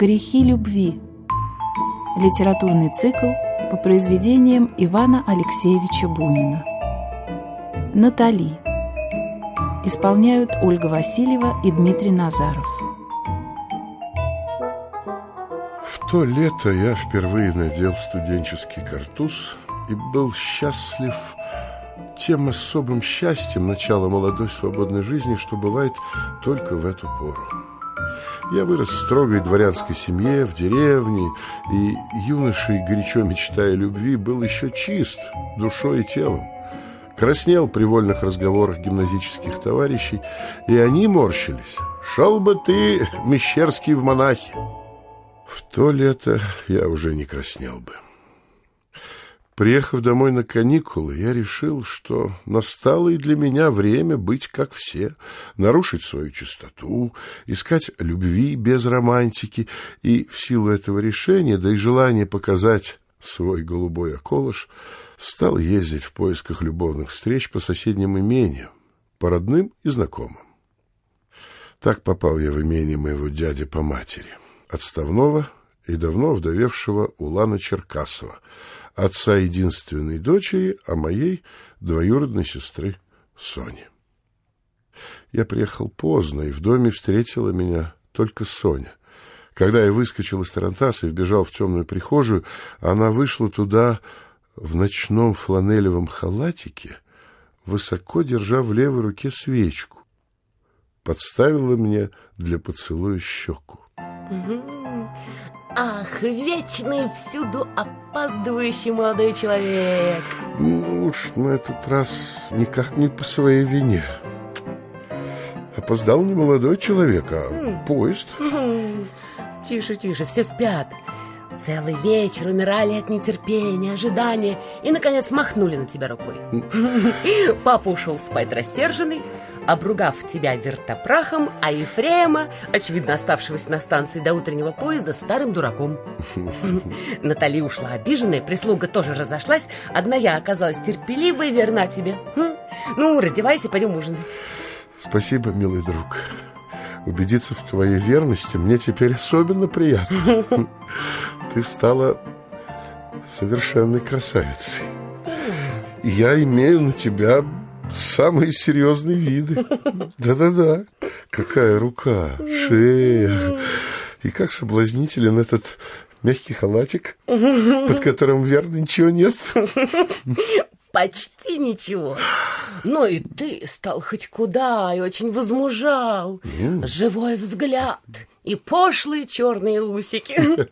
Грехи любви. Литературный цикл по произведениям Ивана Алексеевича Бунина. Натали. Исполняют Ольга Васильева и Дмитрий Назаров. В то лето я впервые надел студенческий картуз и был счастлив тем особым счастьем начала молодой свободной жизни, что бывает только в эту пору. Я вырос в строгой дворянской семье, в деревне, и юношей, горячо мечтая любви, был еще чист душой и телом. Краснел при вольных разговорах гимназических товарищей, и они морщились. «Шел бы ты, Мещерский, в монахи!» В то лето я уже не краснел бы. Приехав домой на каникулы, я решил, что настало и для меня время быть как все, нарушить свою чистоту, искать любви без романтики, и в силу этого решения, да и желания показать свой голубой околыш, стал ездить в поисках любовных встреч по соседним имениям, по родным и знакомым. Так попал я в имение моего дяди по матери, отставного и давно вдовевшего Улана Черкасова, отца единственной дочери, а моей двоюродной сестры Сони. Я приехал поздно, и в доме встретила меня только Соня. Когда я выскочил из тарантаса и вбежал в темную прихожую, она вышла туда в ночном фланелевом халатике, высоко держа в левой руке свечку. Подставила мне для поцелуя щеку. Ах, вечный всюду опаздывающий молодой человек. Ну уж на этот раз никак не по своей вине. Опоздал не молодой человек, а поезд. Тише, тише, все спят. Целый вечер умирали от нетерпения, ожидания и, наконец, махнули на тебя рукой. Папа ушел спать рассерженный, обругав тебя вертопрахом, а Ефрема, очевидно оставшегося на станции до утреннего поезда, старым дураком. Натали ушла обиженная, прислуга тоже разошлась, одна я оказалась терпеливой и верна тебе. Хм. Ну, раздевайся, пойдем ужинать. Спасибо, милый друг. Убедиться в твоей верности мне теперь особенно приятно. Ты стала совершенной красавицей. Я имею на тебя самые серьезные виды. Да-да-да. Какая рука, шея. И как соблазнителен этот мягкий халатик, под которым, верно, ничего нет. Почти ничего. Но и ты стал хоть куда и очень возмужал. Живой взгляд и пошлые черные усики.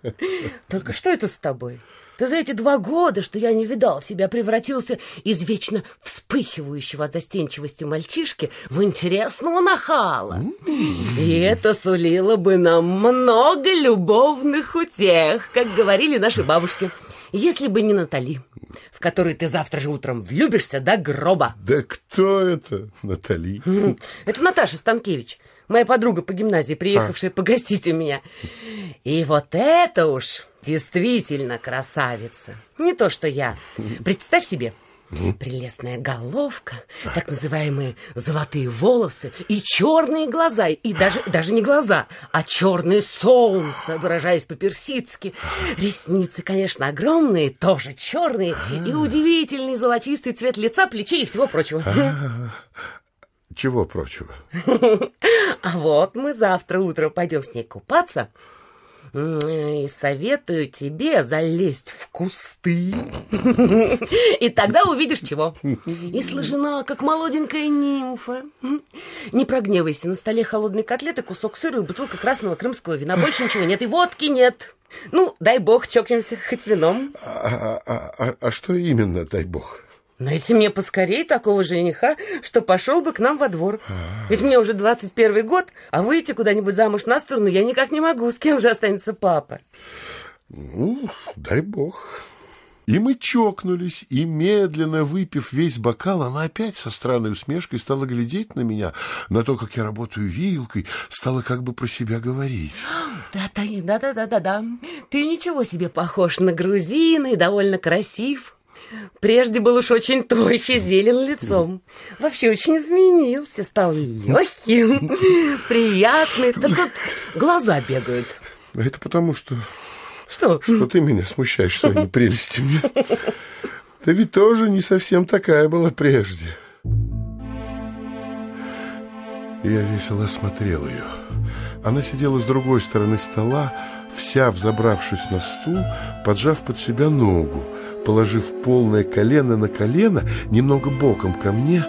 Только что это с тобой? Ты за эти два года, что я не видал тебя, превратился из вечно вспыхивающего от застенчивости мальчишки в интересного нахала. И это сулило бы нам много любовных утех, как говорили наши бабушки. Если бы не Натали, в которую ты завтра же утром влюбишься до гроба. Да кто это, Натали? Это Наташа Станкевич, моя подруга по гимназии, приехавшая а. погостить у меня. И вот это уж действительно красавица. Не то, что я. Представь себе, Прелестная головка, так называемые золотые волосы и черные глаза, и даже, даже не глаза, а черное солнце, выражаясь по-персидски. Ресницы, конечно, огромные, тоже черные, и удивительный золотистый цвет лица, плечей и всего прочего. Чего прочего? А вот мы завтра утром пойдем с ней купаться, и советую тебе залезть в кусты. И тогда увидишь чего. И сложена, как молоденькая нимфа. Не прогневайся, на столе холодные котлеты, кусок сыра и бутылка красного крымского вина. Больше ничего нет, и водки нет. Ну, дай бог, чокнемся хоть вином. А, а, а, а что именно, дай бог? Найти мне поскорей такого жениха, что пошел бы к нам во двор. Ведь мне уже 21 год, а выйти куда-нибудь замуж на сторону я никак не могу. С кем же останется папа? Ну, дай бог. И мы чокнулись, и, медленно выпив весь бокал, она опять со странной усмешкой стала глядеть на меня, на то, как я работаю вилкой, стала как бы про себя говорить. Да-да-да-да-да-да. Ты ничего себе похож на грузина и довольно красив. Прежде был уж очень тощий, зелен лицом. Вообще очень изменился, стал легким, приятный. Только глаза бегают. Это потому, что... Что? Что ты меня смущаешь своими прелестями. Ты ведь тоже не совсем такая была прежде. Я весело осмотрел ее. Она сидела с другой стороны стола, вся взобравшись на стул, поджав под себя ногу, положив полное колено на колено, немного боком ко мне,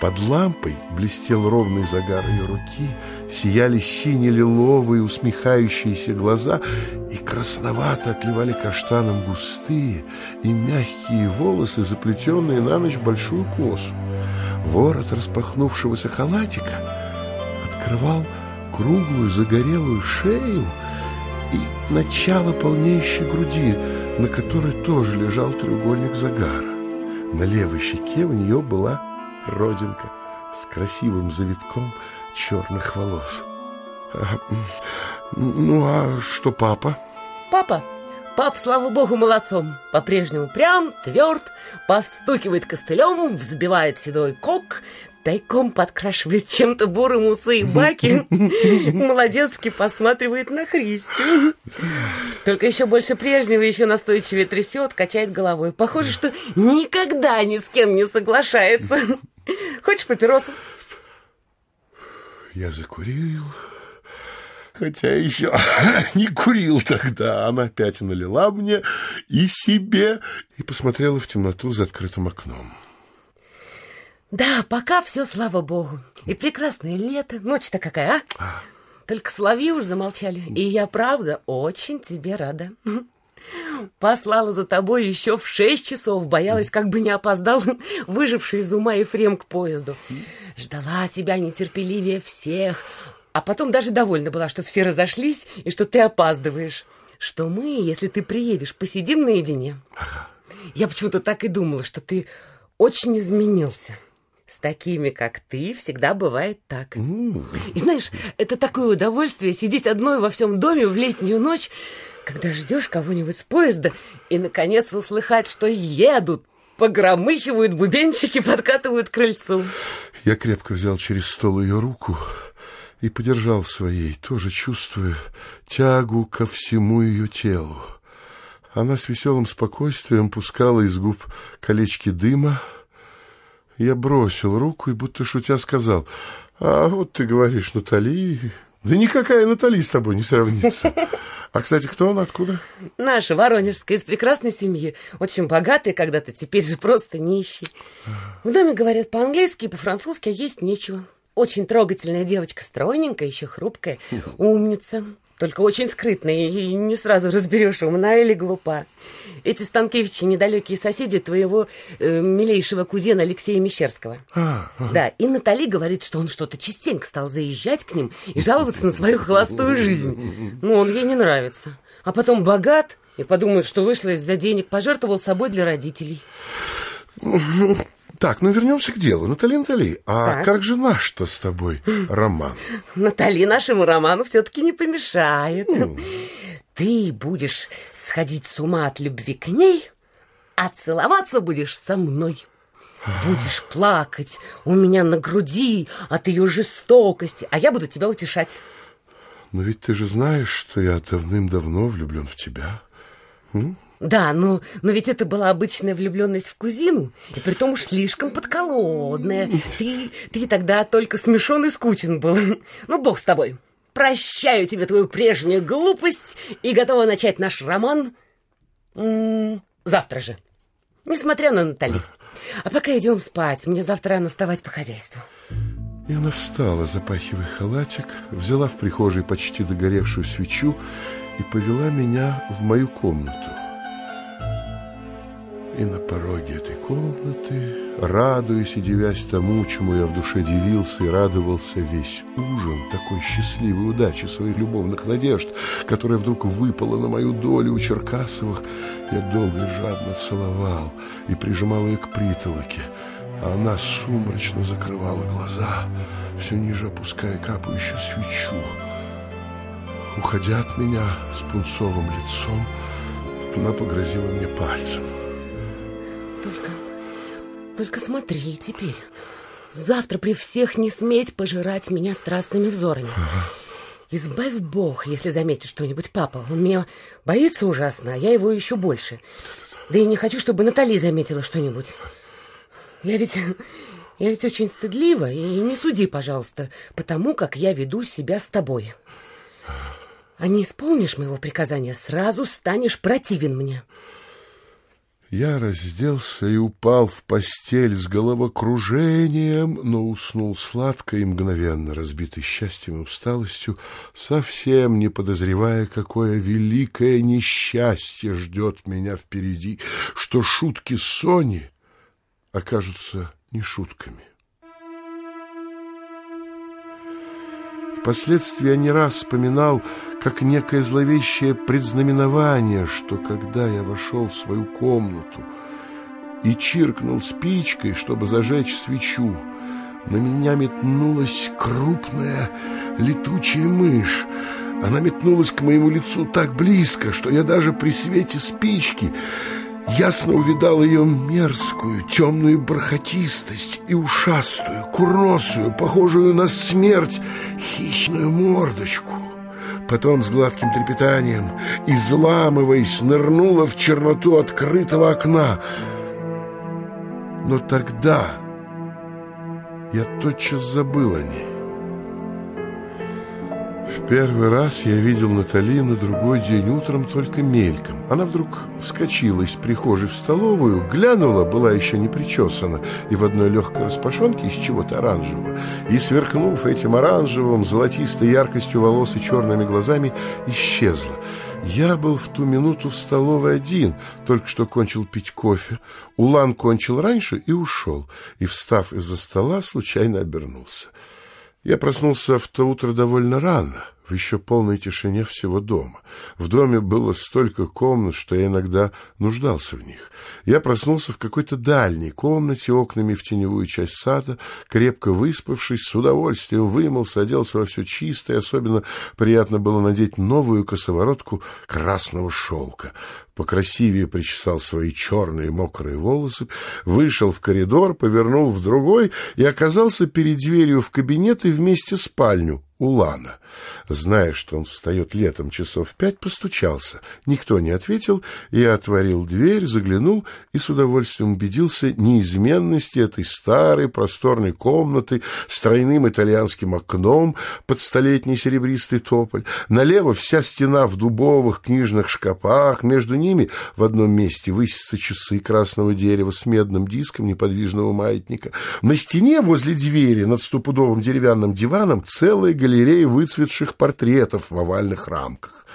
под лампой блестел ровный загар ее руки, сияли сине-лиловые усмехающиеся глаза и красновато отливали каштаном густые и мягкие волосы, заплетенные на ночь большую косу. Ворот распахнувшегося халатика открывал круглую загорелую шею и начало полнеющей груди, на которой тоже лежал треугольник загара. На левой щеке у нее была родинка с красивым завитком черных волос. А, ну, а что папа? Папа? Пап, слава богу, молодцом. По-прежнему прям, тверд, постукивает костылем, взбивает седой кок, тайком подкрашивает чем-то бурым усы и баки, молодецки посматривает на Христю. Только еще больше прежнего, еще настойчивее трясет, качает головой. Похоже, что никогда ни с кем не соглашается. Хочешь папиросу? Я закурил, хотя еще не курил тогда. Она опять налила мне и себе и посмотрела в темноту за открытым окном. Да, пока все, слава богу. И прекрасное лето. Ночь-то какая, а? а? Только соловьи уж замолчали. И я, правда, очень тебе рада. Послала за тобой еще в шесть часов, боялась, как бы не опоздал выживший из ума Ефрем к поезду. Ждала тебя нетерпеливее всех, а потом даже довольна была, что все разошлись и что ты опаздываешь. Что мы, если ты приедешь, посидим наедине. Я почему-то так и думала, что ты очень изменился. С такими, как ты, всегда бывает так. И знаешь, это такое удовольствие сидеть одной во всем доме в летнюю ночь, когда ждешь кого-нибудь с поезда и, наконец, услыхать, что едут, погромыхивают бубенчики, подкатывают к крыльцу. Я крепко взял через стол ее руку и подержал своей, тоже чувствуя тягу ко всему ее телу. Она с веселым спокойствием пускала из губ колечки дыма. Я бросил руку и, будто шутя, сказал, «А вот ты говоришь, Натали, да никакая Натали с тобой не сравнится. А, кстати, кто она, откуда? Наша, воронежская, из прекрасной семьи. Очень богатая когда-то, теперь же просто нищий. В доме говорят по-английски и по-французски, а есть нечего. Очень трогательная девочка, стройненькая, еще хрупкая, умница. Только очень скрытная, и не сразу разберешь, умна или глупа. Эти Станкевичи недалекие соседи твоего э, милейшего кузена Алексея Мещерского. А, а. Да, и Натали говорит, что он что-то частенько стал заезжать к ним и жаловаться на свою холостую жизнь. Ну, он ей не нравится. А потом богат и подумает, что вышло из-за денег, пожертвовал собой для родителей. Так, ну вернемся к делу. Натали, Натали, а так. как же наш-то с тобой роман? Натали нашему роману все-таки не помешает. Mm. Ты будешь сходить с ума от любви к ней, а целоваться будешь со мной. Будешь плакать у меня на груди от ее жестокости, а я буду тебя утешать. Но ведь ты же знаешь, что я давным-давно влюблен в тебя. М? Да, но, но ведь это была обычная влюбленность в кузину, и притом уж слишком подколодная. Ты, ты тогда только смешон и скучен был. Ну, бог с тобой. Прощаю тебе твою прежнюю глупость и готова начать наш роман м -м, завтра же. Несмотря на Натали. А пока идем спать. Мне завтра рано вставать по хозяйству. И она встала, запахивая халатик, взяла в прихожей почти догоревшую свечу и повела меня в мою комнату. И на пороге этой комнаты, радуясь и дивясь тому, чему я в душе дивился и радовался весь ужин такой счастливой удачи своих любовных надежд, которая вдруг выпала на мою долю у Черкасовых, я долго и жадно целовал и прижимал ее к притолоке, а она сумрачно закрывала глаза, все ниже опуская капающую свечу. Уходя от меня с пунцовым лицом, она погрозила мне пальцем. Только смотри теперь. Завтра при всех не сметь пожирать меня страстными взорами. Ага. Избавь Бог, если заметит что-нибудь папа. Он меня боится ужасно, а я его еще больше. Да и не хочу, чтобы Натали заметила что-нибудь. Я ведь... Я ведь очень стыдлива, и не суди, пожалуйста, потому как я веду себя с тобой. А не исполнишь моего приказания, сразу станешь противен мне. Я разделся и упал в постель с головокружением, но уснул сладко и мгновенно, разбитый счастьем и усталостью, совсем не подозревая, какое великое несчастье ждет меня впереди, что шутки Сони окажутся не шутками. Впоследствии я не раз вспоминал, как некое зловещее предзнаменование, что когда я вошел в свою комнату и чиркнул спичкой, чтобы зажечь свечу, на меня метнулась крупная летучая мышь. Она метнулась к моему лицу так близко, что я даже при свете спички ясно увидал ее мерзкую, темную бархатистость и ушастую, курносую, похожую на смерть, хищную мордочку. Потом с гладким трепетанием, изламываясь, нырнула в черноту открытого окна. Но тогда я тотчас забыл о ней. В первый раз я видел Натали на другой день утром только мельком. Она вдруг вскочила из прихожей в столовую, глянула, была еще не причесана, и в одной легкой распашонке из чего-то оранжевого, и, сверкнув этим оранжевым, золотистой яркостью волос и черными глазами, исчезла. Я был в ту минуту в столовой один, только что кончил пить кофе. Улан кончил раньше и ушел, и, встав из-за стола, случайно обернулся. Я проснулся в то утро довольно рано, в еще полной тишине всего дома. В доме было столько комнат, что я иногда нуждался в них. Я проснулся в какой-то дальней комнате, окнами в теневую часть сада, крепко выспавшись, с удовольствием вымылся, оделся во все чистое, особенно приятно было надеть новую косоворотку красного шелка покрасивее причесал свои черные мокрые волосы, вышел в коридор, повернул в другой и оказался перед дверью в кабинет и вместе спальню, Улана. Зная, что он встает летом часов пять, постучался. Никто не ответил, и отворил дверь, заглянул и с удовольствием убедился неизменности этой старой просторной комнаты с тройным итальянским окном под столетний серебристый тополь. Налево вся стена в дубовых книжных шкафах, между ними в одном месте высятся часы красного дерева с медным диском неподвижного маятника. На стене возле двери над стопудовым деревянным диваном целая галереи выцветших портретов в овальных рамках.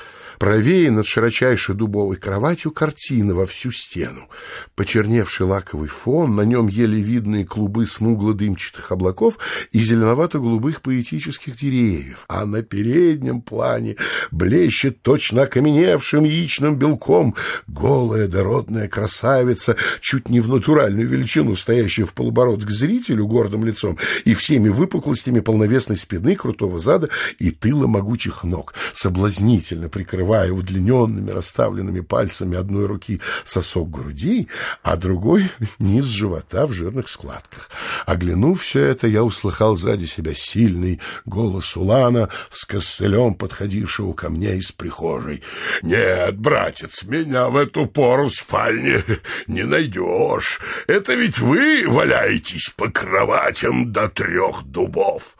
Правее над широчайшей дубовой кроватью картина во всю стену. Почерневший лаковый фон, на нем еле видные клубы смугло-дымчатых облаков и зеленовато-голубых поэтических деревьев. А на переднем плане блещет точно окаменевшим яичным белком голая дородная красавица, чуть не в натуральную величину, стоящая в полуборот к зрителю гордым лицом и всеми выпуклостями полновесной спины, крутого зада и тыла могучих ног, соблазнительно прикрывая накрывая удлиненными расставленными пальцами одной руки сосок груди, а другой — низ живота в жирных складках. Оглянув все это, я услыхал сзади себя сильный голос Улана с костылем, подходившего ко мне из прихожей. «Нет, братец, меня в эту пору в спальне не найдешь. Это ведь вы валяетесь по кроватям до трех дубов».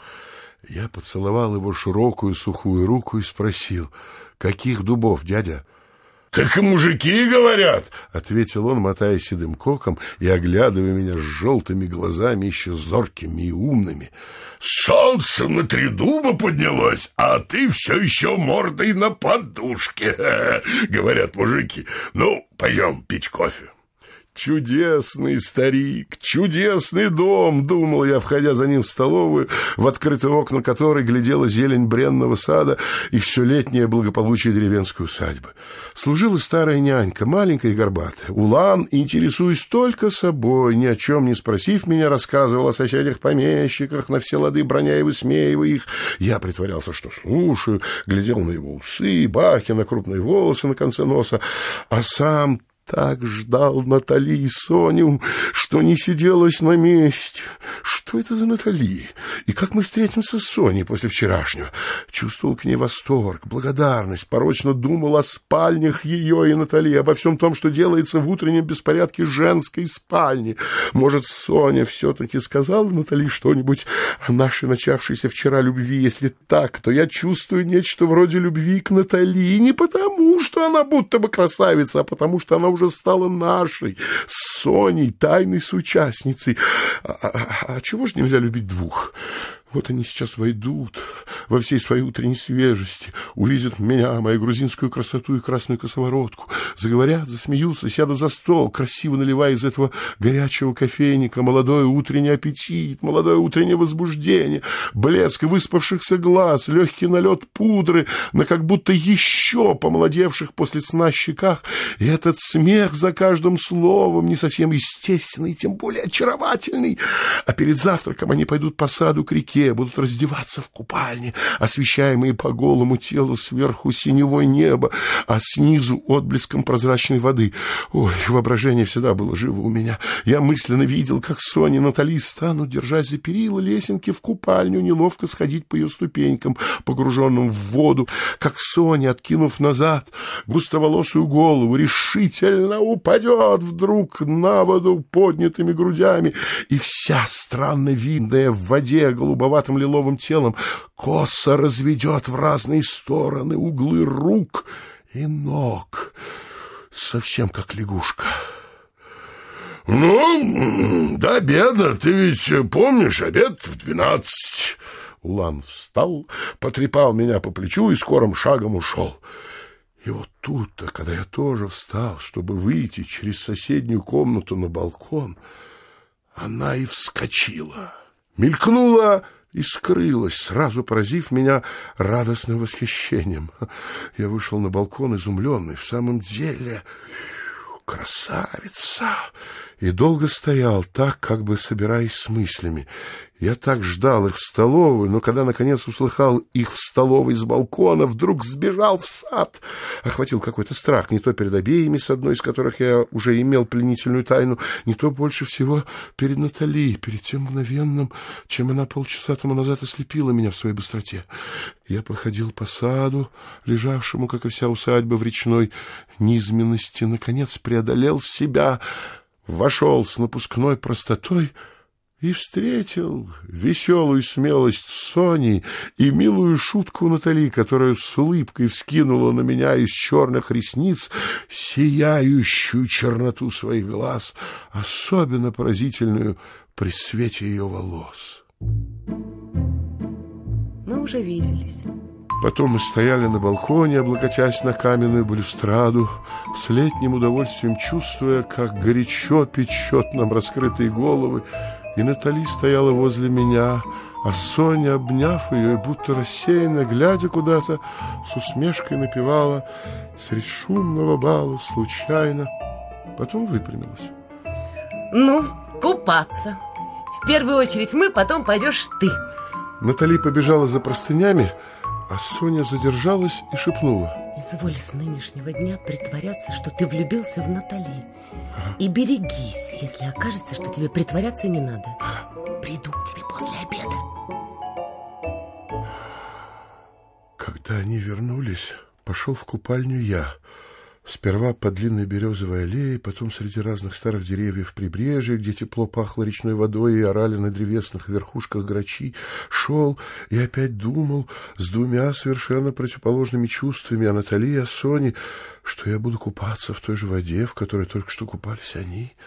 Я поцеловал его широкую сухую руку и спросил — «Каких дубов, дядя?» «Так и мужики говорят!» — ответил он, мотая седым коком и оглядывая меня с желтыми глазами, еще зоркими и умными. «Солнце на три дуба поднялось, а ты все еще мордой на подушке!» — говорят мужики. «Ну, пойдем пить кофе». Чудесный старик, чудесный дом, думал я, входя за ним в столовую, в открытые окна которой глядела зелень бренного сада и все летнее благополучие деревенской усадьбы. Служила старая нянька, маленькая и горбатая. Улан, интересуясь только собой, ни о чем не спросив меня, рассказывал о соседях-помещиках, на все лады броня и высмеивая их. Я притворялся, что слушаю, глядел на его усы, бахи, на крупные волосы на конце носа, а сам так ждал Натали и Соню, что не сиделась на месте, что это за Натали? И как мы встретимся с Соней после вчерашнего? Чувствовал к ней восторг, благодарность, порочно думал о спальнях ее и Натали, обо всем том, что делается в утреннем беспорядке женской спальни. Может, Соня все-таки сказала Натали что-нибудь о нашей начавшейся вчера любви? Если так, то я чувствую нечто вроде любви к Натали. не потому, что она будто бы красавица, а потому, что она уже стала нашей, с Соней, тайной соучастницей. А, а, а чего же нельзя любить двух? Вот они сейчас войдут во всей своей утренней свежести, увидят меня, мою грузинскую красоту и красную косоворотку, заговорят, засмеются, сядут за стол, красиво наливая из этого горячего кофейника молодой утренний аппетит, молодое утреннее возбуждение, блеск выспавшихся глаз, легкий налет пудры на как будто еще помолодевших после сна щеках, и этот смех за каждым словом не совсем естественный, тем более очаровательный. А перед завтраком они пойдут по саду к реке, реке, будут раздеваться в купальне, освещаемые по голому телу сверху синевой небо, а снизу отблеском прозрачной воды. Ой, воображение всегда было живо у меня. Я мысленно видел, как Соня и Натали станут, держась за перила лесенки в купальню, неловко сходить по ее ступенькам, погруженным в воду, как Соня, откинув назад густоволосую голову, решительно упадет вдруг на воду поднятыми грудями, и вся странно видная в воде голубоватая голубоватым лиловым телом, косо разведет в разные стороны углы рук и ног, совсем как лягушка. «Ну, до обеда, ты ведь помнишь, обед в двенадцать?» Улан встал, потрепал меня по плечу и скорым шагом ушел. И вот тут-то, когда я тоже встал, чтобы выйти через соседнюю комнату на балкон, она и вскочила. Мелькнула и скрылась, сразу поразив меня радостным восхищением. Я вышел на балкон изумленный. В самом деле, красавица! И долго стоял так, как бы собираясь с мыслями. Я так ждал их в столовую, но когда, наконец, услыхал их в столовой с балкона, вдруг сбежал в сад. Охватил какой-то страх, не то перед обеими, с одной из которых я уже имел пленительную тайну, не то больше всего перед Натали, перед тем мгновенным, чем она полчаса тому назад ослепила меня в своей быстроте. Я походил по саду, лежавшему, как и вся усадьба, в речной низменности, наконец преодолел себя, вошел с напускной простотой — и встретил веселую смелость Сони и милую шутку Натали, которая с улыбкой вскинула на меня из черных ресниц сияющую черноту своих глаз, особенно поразительную при свете ее волос. Мы уже виделись. Потом мы стояли на балконе, облокотясь на каменную балюстраду, с летним удовольствием чувствуя, как горячо печет нам раскрытые головы, и Натали стояла возле меня, а Соня, обняв ее и будто рассеянно, глядя куда-то, с усмешкой напевала средь шумного бала случайно. Потом выпрямилась. Ну, купаться. В первую очередь мы, потом пойдешь ты. Натали побежала за простынями, а Соня задержалась и шепнула. Изволь с нынешнего дня притворяться, что ты влюбился в Натали. И берегись, если окажется, что тебе притворяться не надо. Приду к тебе после обеда. Когда они вернулись, пошел в купальню я. Сперва по длинной березовой аллее, потом среди разных старых деревьев прибрежья, где тепло пахло речной водой и орали на древесных верхушках грачи, шел и опять думал с двумя совершенно противоположными чувствами о Натали и о Соне, что я буду купаться в той же воде, в которой только что купались они —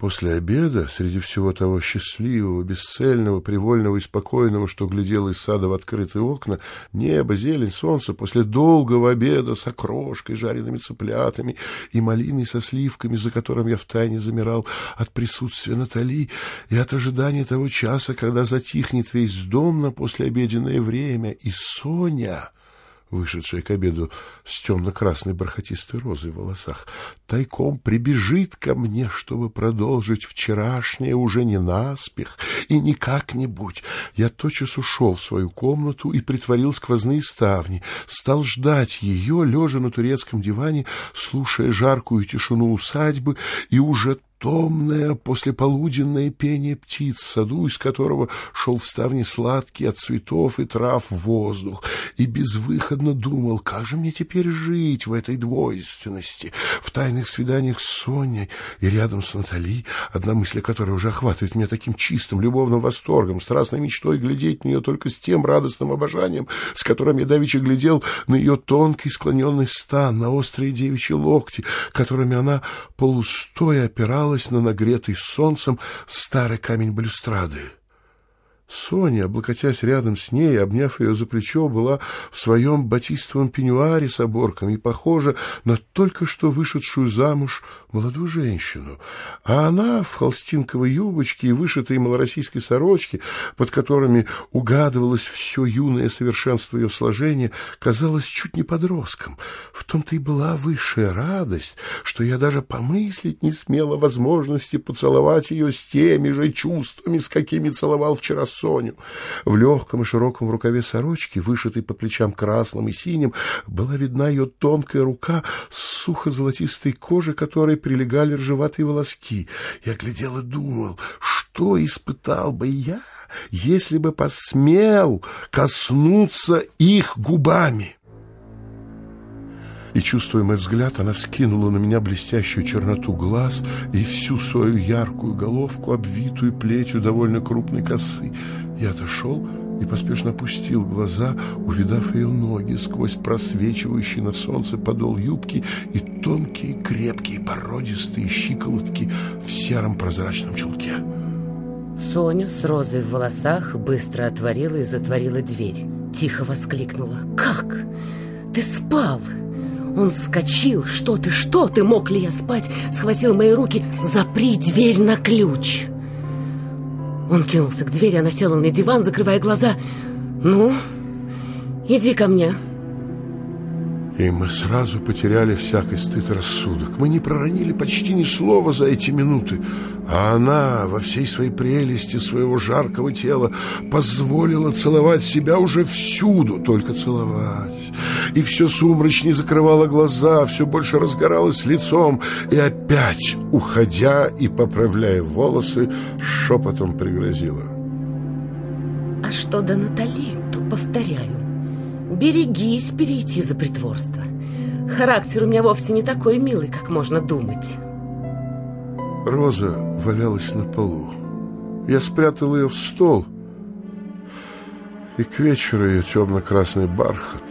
После обеда, среди всего того счастливого, бесцельного, привольного и спокойного, что глядел из сада в открытые окна, небо, зелень, солнце, после долгого обеда с окрошкой, жареными цыплятами и малиной со сливками, за которым я втайне замирал от присутствия Натали и от ожидания того часа, когда затихнет весь дом на послеобеденное время, и Соня вышедшая к обеду с темно-красной бархатистой розой в волосах, тайком прибежит ко мне, чтобы продолжить вчерашнее уже не наспех и не как-нибудь. Я тотчас ушел в свою комнату и притворил сквозные ставни, стал ждать ее, лежа на турецком диване, слушая жаркую тишину усадьбы, и уже томное послеполуденное пение птиц саду, из которого шел в ставне сладкий от цветов и трав воздух, и безвыходно думал, как же мне теперь жить в этой двойственности, в тайных свиданиях с Соней и рядом с Натали, одна мысль которой уже охватывает меня таким чистым, любовным восторгом, страстной мечтой глядеть на нее только с тем радостным обожанием, с которым я давеча глядел на ее тонкий склоненный стан, на острые девичьи локти, которыми она полустоя опиралась опиралась на нагретый солнцем старый камень балюстрады. Соня, облокотясь рядом с ней, обняв ее за плечо, была в своем батистовом пеньюаре с оборками похожа на только что вышедшую замуж молодую женщину. А она в холстинковой юбочке и вышитой малороссийской сорочке, под которыми угадывалось все юное совершенство ее сложения, казалась чуть не подростком. В том-то и была высшая радость, что я даже помыслить не смела возможности поцеловать ее с теми же чувствами, с какими целовал вчера Соню. В легком и широком рукаве сорочки, вышитой по плечам красным и синим, была видна ее тонкая рука с сухо-золотистой кожей, которой прилегали ржеватые волоски. Я глядел и думал, что испытал бы я, если бы посмел коснуться их губами. И, чувствуя мой взгляд, она вскинула на меня блестящую черноту глаз и всю свою яркую головку, обвитую плетью довольно крупной косы. Я отошел и поспешно опустил глаза, увидав ее ноги сквозь просвечивающий на солнце подол юбки и тонкие, крепкие, породистые щиколотки в сером прозрачном чулке. Соня с розой в волосах быстро отворила и затворила дверь. Тихо воскликнула. «Как? Ты спал?» Он вскочил. «Что ты, что ты? Мог ли я спать?» Схватил мои руки. «Запри дверь на ключ!» Он кинулся к двери, она села на диван, закрывая глаза. «Ну, иди ко мне!» И мы сразу потеряли всякий стыд и рассудок. Мы не проронили почти ни слова за эти минуты, а она во всей своей прелести своего жаркого тела позволила целовать себя уже всюду, только целовать. И все сумрачнее закрывала глаза, все больше разгоралась лицом, и опять, уходя и поправляя волосы, шепотом пригрозила. А что до Натали, то повторяю, Берегись перейти за притворство. Характер у меня вовсе не такой милый, как можно думать. Роза валялась на полу. Я спрятал ее в стол, и к вечеру ее темно-красный бархат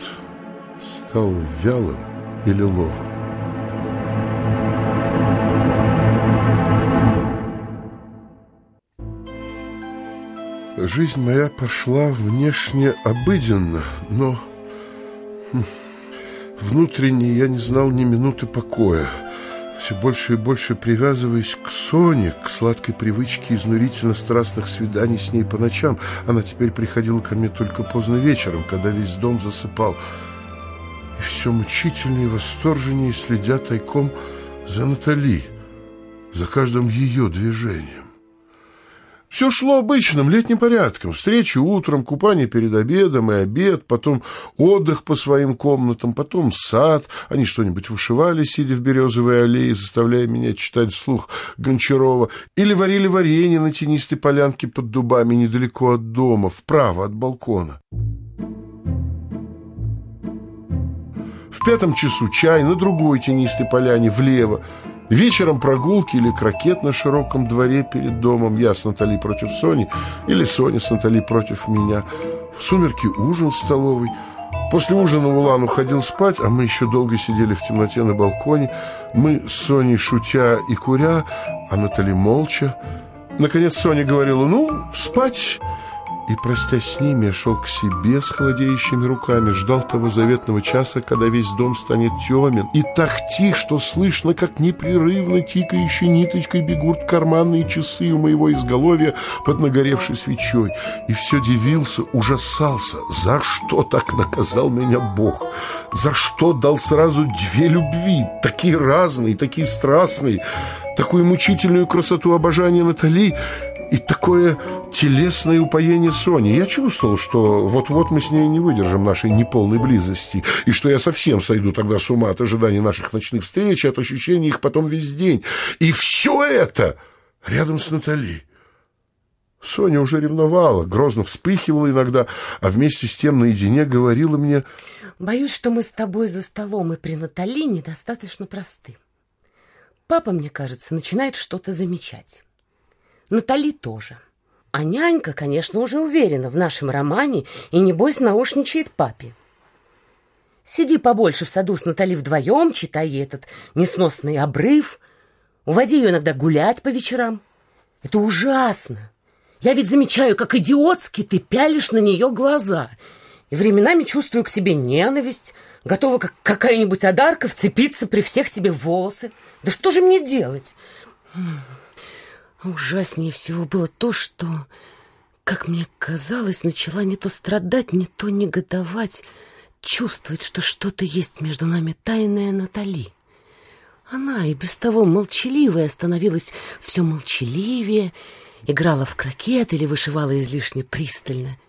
стал вялым и лиловым. Жизнь моя пошла внешне обыденно, но Внутренне я не знал ни минуты покоя. Все больше и больше привязываясь к Соне, к сладкой привычке изнурительно страстных свиданий с ней по ночам. Она теперь приходила ко мне только поздно вечером, когда весь дом засыпал. И все мучительнее и восторженнее следя тайком за Натали, за каждым ее движением. Все шло обычным летним порядком. Встречи утром, купание перед обедом и обед, потом отдых по своим комнатам, потом сад. Они что-нибудь вышивали, сидя в березовой аллее, заставляя меня читать вслух Гончарова. Или варили варенье на тенистой полянке под дубами недалеко от дома, вправо от балкона. В пятом часу чай на другой тенистой поляне влево. Вечером прогулки или крокет на широком дворе перед домом. Я с Натали против Сони или Соня с Натали против меня. В сумерки ужин в столовой. После ужина Улан уходил спать, а мы еще долго сидели в темноте на балконе. Мы с Соней шутя и куря, а Натали молча. Наконец Соня говорила, ну, спать и, простясь с ними, я шел к себе с холодеющими руками, ждал того заветного часа, когда весь дом станет темен, и так тих, что слышно, как непрерывно тикающей ниточкой бегут карманные часы у моего изголовья под нагоревшей свечой. И все дивился, ужасался, за что так наказал меня Бог, за что дал сразу две любви, такие разные, такие страстные, такую мучительную красоту обожания Натали и такое телесное упоение Сони. Я чувствовал, что вот-вот мы с ней не выдержим нашей неполной близости, и что я совсем сойду тогда с ума от ожидания наших ночных встреч, от ощущения их потом весь день. И все это рядом с Натальей. Соня уже ревновала, грозно вспыхивала иногда, а вместе с тем наедине говорила мне... Боюсь, что мы с тобой за столом и при Натали недостаточно просты. Папа, мне кажется, начинает что-то замечать. Натали тоже. А нянька, конечно, уже уверена в нашем романе и, небось, наушничает папе. Сиди побольше в саду с Натали вдвоем, читай этот несносный обрыв, уводи ее иногда гулять по вечерам. Это ужасно. Я ведь замечаю, как идиотски ты пялишь на нее глаза, и временами чувствую к тебе ненависть, готова, как какая-нибудь одарка, вцепиться при всех тебе в волосы. Да что же мне делать? Ужаснее всего было то, что, как мне казалось, начала не то страдать, не то негодовать, чувствовать, что что-то есть между нами тайная Натали. Она и без того молчаливая становилась все молчаливее, играла в крокет или вышивала излишне пристально —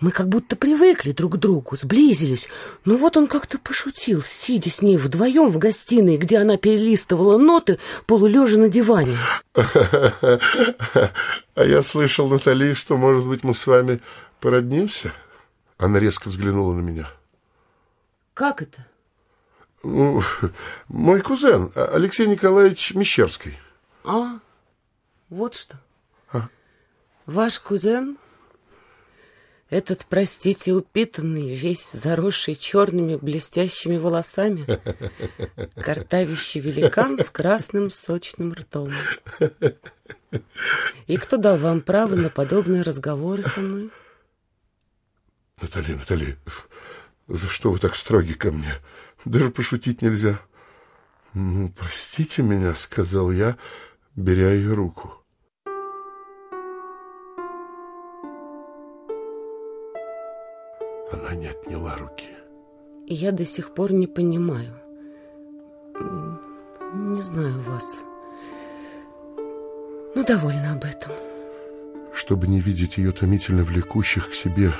мы как будто привыкли друг к другу, сблизились. Но вот он как-то пошутил, сидя с ней вдвоем в гостиной, где она перелистывала ноты, полулежа на диване. А я слышал, Натали, что, может быть, мы с вами породнимся? Она резко взглянула на меня. Как это? Ну, мой кузен, Алексей Николаевич Мещерский. А, вот что. А? Ваш кузен этот, простите, упитанный, весь заросший черными блестящими волосами, картавящий великан с красным сочным ртом. И кто дал вам право на подобные разговоры со мной? Натали, Натали, за что вы так строги ко мне? Даже пошутить нельзя. Ну, простите меня, сказал я, беря ее руку. Она не отняла руки. Я до сих пор не понимаю. Не знаю вас. Ну, довольна об этом. Чтобы не видеть ее томительно влекущих к себе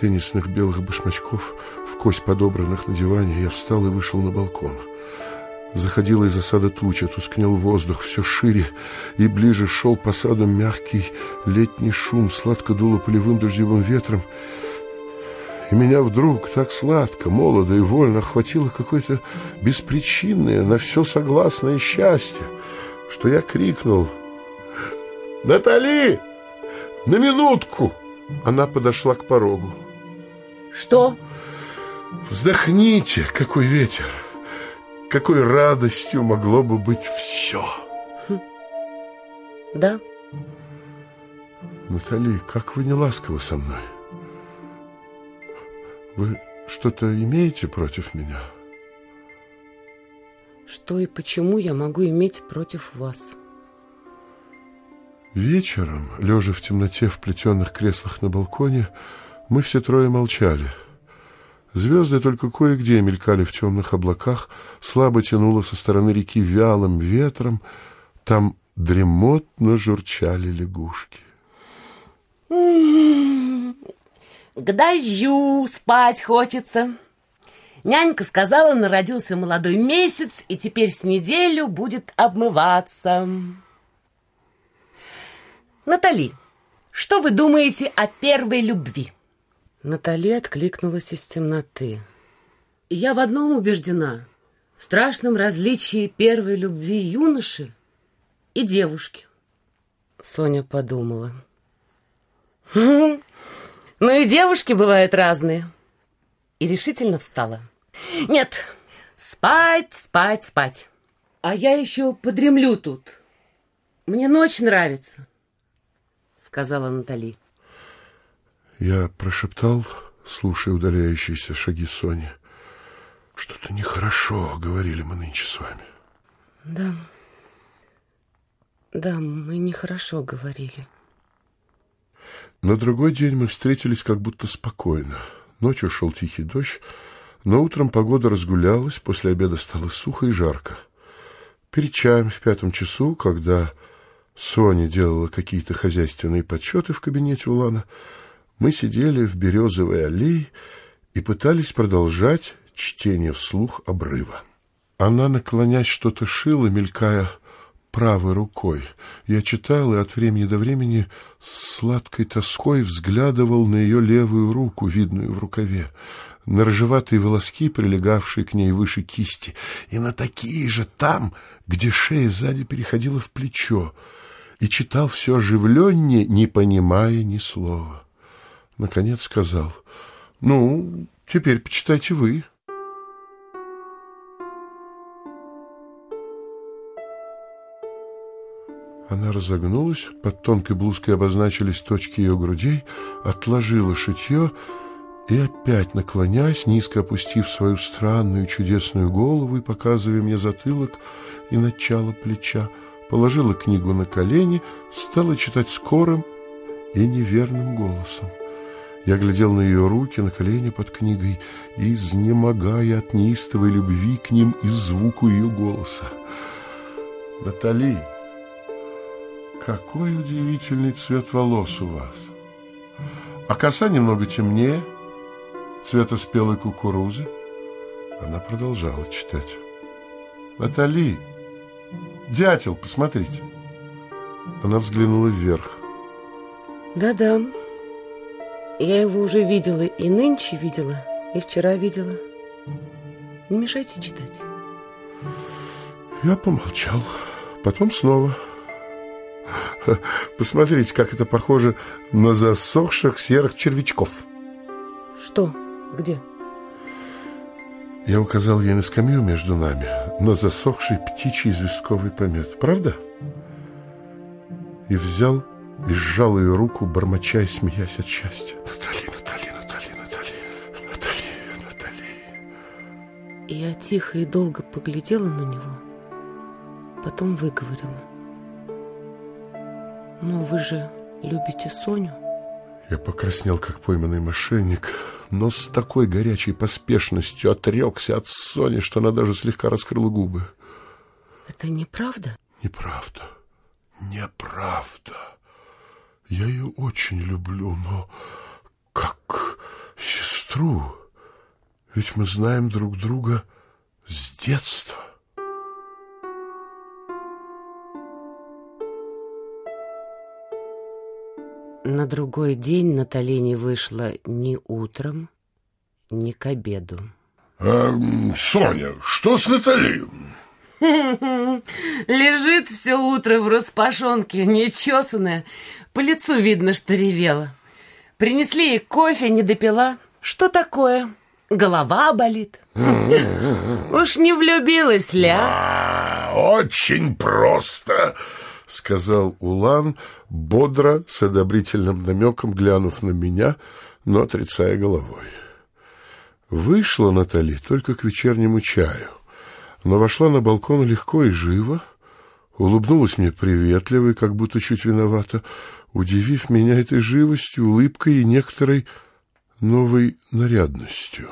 теннисных белых башмачков, в кость подобранных на диване, я встал и вышел на балкон. Заходила из осада туча, тускнел воздух все шире, и ближе шел по саду мягкий летний шум, сладко дуло полевым дождевым ветром, и меня вдруг так сладко, молодо и вольно охватило какое-то беспричинное, на все согласное счастье, что я крикнул «Натали! На минутку!» Она подошла к порогу. «Что?» «Вздохните, какой ветер! Какой радостью могло бы быть все!» «Да?» «Натали, как вы не ласковы со мной!» Вы что-то имеете против меня? Что и почему я могу иметь против вас? Вечером, лежа в темноте в плетеных креслах на балконе, мы все трое молчали. Звезды только кое-где мелькали в темных облаках, слабо тянуло со стороны реки вялым ветром, там дремотно журчали лягушки. К дождю спать хочется. Нянька сказала, народился молодой месяц, и теперь с неделю будет обмываться. Натали, что вы думаете о первой любви? Натали откликнулась из темноты. Я в одном убеждена. В страшном различии первой любви юноши и девушки. Соня подумала. Но и девушки бывают разные. И решительно встала. Нет, спать, спать, спать. А я еще подремлю тут. Мне ночь нравится, сказала Натали. Я прошептал, слушая удаляющиеся шаги Сони. Что-то нехорошо, говорили мы нынче с вами. Да. Да, мы нехорошо говорили. На другой день мы встретились как будто спокойно. Ночью шел тихий дождь, но утром погода разгулялась, после обеда стало сухо и жарко. Перед чаем в пятом часу, когда Соня делала какие-то хозяйственные подсчеты в кабинете Улана. Мы сидели в березовой аллее и пытались продолжать чтение вслух обрыва. Она, наклонясь, что-то шила, мелькая правой рукой. Я читал и от времени до времени с сладкой тоской взглядывал на ее левую руку, видную в рукаве, на рыжеватые волоски, прилегавшие к ней выше кисти, и на такие же там, где шея сзади переходила в плечо, и читал все оживленнее, не понимая ни слова. Наконец сказал, «Ну, теперь почитайте вы». Она разогнулась, под тонкой блузкой обозначились точки ее грудей, отложила шитье и опять, наклоняясь, низко опустив свою странную чудесную голову и показывая мне затылок и начало плеча, положила книгу на колени, стала читать скорым и неверным голосом. Я глядел на ее руки, на колени под книгой, изнемогая от неистовой любви к ним и звуку ее голоса. «Натали!» Какой удивительный цвет волос у вас. А коса немного темнее, цвета спелой кукурузы. Она продолжала читать. Натали, дятел, посмотрите. Она взглянула вверх. Да-да. Я его уже видела и нынче видела, и вчера видела. Не мешайте читать. Я помолчал. Потом снова. Посмотрите, как это похоже на засохших серых червячков. Что? Где? Я указал ей на скамью между нами, на засохший птичий известковый помет. Правда? И взял и сжал ее руку, бормоча и смеясь от счастья. Натали, Натали, Натали, Натали, Натали, Натали. Я тихо и долго поглядела на него, потом выговорила. Но вы же любите Соню? Я покраснел, как пойманный мошенник, но с такой горячей поспешностью отрекся от Сони, что она даже слегка раскрыла губы. Это неправда? Неправда. Неправда. Я ее очень люблю, но как сестру. Ведь мы знаем друг друга с детства. На другой день Натали не вышла ни утром, ни к обеду. А, Соня, что с Натали? Лежит все утро в распашонке, нечесанная. По лицу видно, что ревела. Принесли ей кофе, не допила. Что такое? Голова болит. Уж не влюбилась ля. А, очень просто сказал Улан, бодро, с одобрительным намеком глянув на меня, но отрицая головой. Вышла Натали только к вечернему чаю, но вошла на балкон легко и живо, улыбнулась мне приветливо и как будто чуть виновата, удивив меня этой живостью, улыбкой и некоторой новой нарядностью.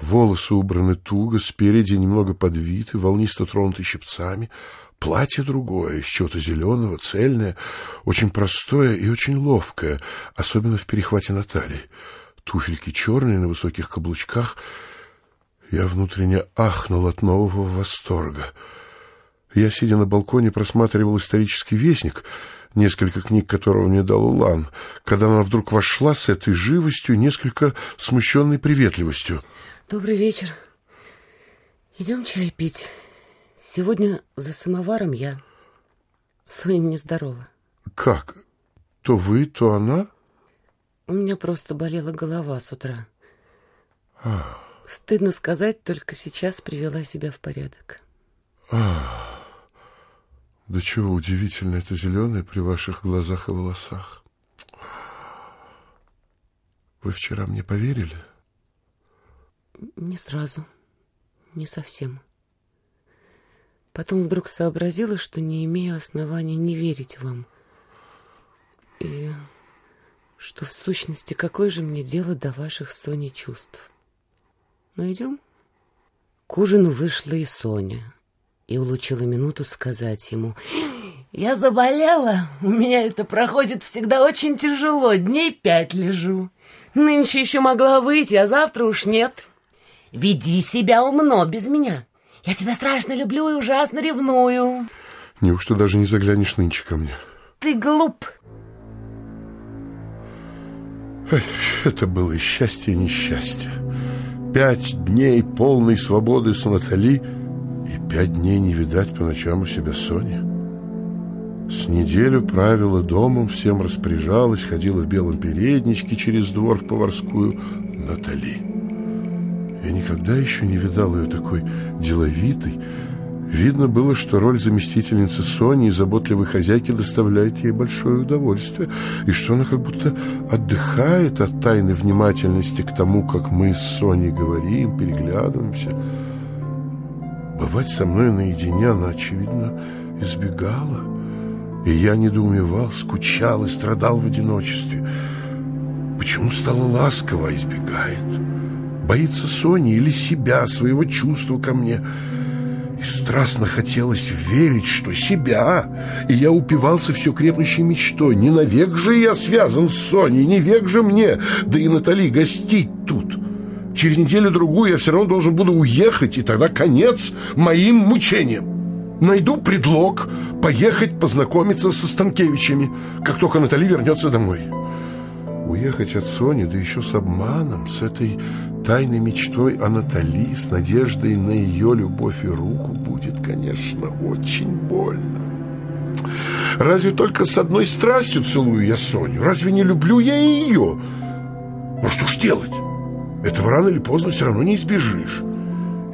Волосы убраны туго, спереди немного подвиты, волнисто тронуты щипцами, Платье другое, из чего-то зеленого, цельное, очень простое и очень ловкое, особенно в перехвате на талии. Туфельки черные на высоких каблучках. Я внутренне ахнул от нового восторга. Я, сидя на балконе, просматривал исторический вестник, несколько книг которого мне дал Улан, когда она вдруг вошла с этой живостью, несколько смущенной приветливостью. Добрый вечер. Идем чай пить. Сегодня за самоваром я. Соня нездорова. Как? То вы, то она? У меня просто болела голова с утра. А. Стыдно сказать, только сейчас привела себя в порядок. А. Да чего удивительно это зеленое при ваших глазах и волосах. Вы вчера мне поверили? Не сразу. Не совсем. Потом вдруг сообразила, что не имею основания не верить вам. И что в сущности какое же мне дело до ваших Сони чувств. Ну, идем? К ужину вышла и Соня, и улучила минуту сказать ему, Я заболела. У меня это проходит всегда очень тяжело. Дней пять лежу. Нынче еще могла выйти, а завтра уж нет. Веди себя умно без меня. Я тебя страшно люблю и ужасно ревную. Неужто даже не заглянешь нынче ко мне? Ты глуп. Ой, это было и счастье, и несчастье. Пять дней полной свободы с Натали и пять дней не видать по ночам у себя Сони. С неделю правила домом, всем распоряжалась, ходила в белом передничке через двор в поварскую Натали. Я никогда еще не видал ее такой деловитой. Видно было, что роль заместительницы Сони и заботливой хозяйки доставляет ей большое удовольствие, и что она как будто отдыхает от тайной внимательности к тому, как мы с Соней говорим, переглядываемся. Бывать со мной наедине она, очевидно, избегала. И я недоумевал, скучал и страдал в одиночестве. Почему стала ласково, а избегает? Боится Сони или себя, своего чувства ко мне? И страстно хотелось верить, что себя. И я упивался все крепнущей мечтой. Не навек же я связан с Соней, не век же мне, да и Натали, гостить тут. Через неделю-другую я все равно должен буду уехать, и тогда конец моим мучениям. Найду предлог поехать познакомиться со Станкевичами, как только Натали вернется домой. Уехать от Сони, да еще с обманом, с этой тайной мечтой о Натали, с надеждой на ее любовь и руку, будет, конечно, очень больно. Разве только с одной страстью целую я Соню? Разве не люблю я ее? Ну что ж делать? Этого рано или поздно все равно не избежишь.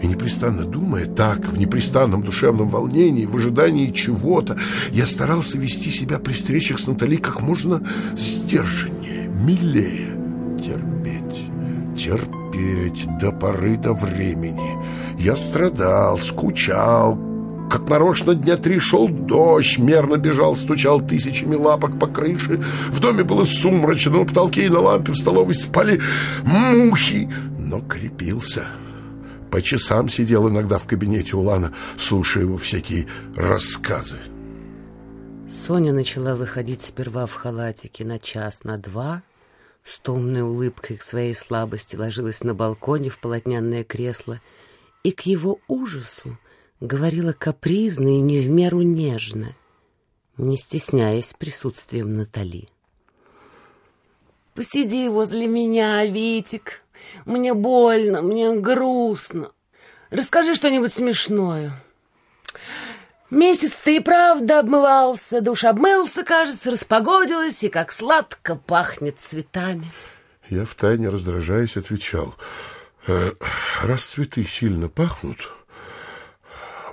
И непрестанно думая так, в непрестанном душевном волнении, в ожидании чего-то, я старался вести себя при встречах с Натали как можно сдержаннее, милее. Терпеть, терпеть до поры до времени. Я страдал, скучал, как нарочно дня три шел дождь, мерно бежал, стучал тысячами лапок по крыше. В доме было сумрачно, на потолке и на лампе в столовой спали мухи, но крепился. По часам сидел иногда в кабинете Улана, слушая его всякие рассказы. Соня начала выходить сперва в халатике на час, на два. С томной улыбкой к своей слабости ложилась на балконе в полотняное кресло и к его ужасу говорила капризно и не в меру нежно, не стесняясь присутствием Натали. «Посиди возле меня, Витик. Мне больно, мне грустно. Расскажи что-нибудь смешное. Месяц ты и правда обмывался, душ обмылся, кажется, распогодилось, и как сладко пахнет цветами». Я втайне раздражаясь отвечал, «Э, «Раз цветы сильно пахнут...»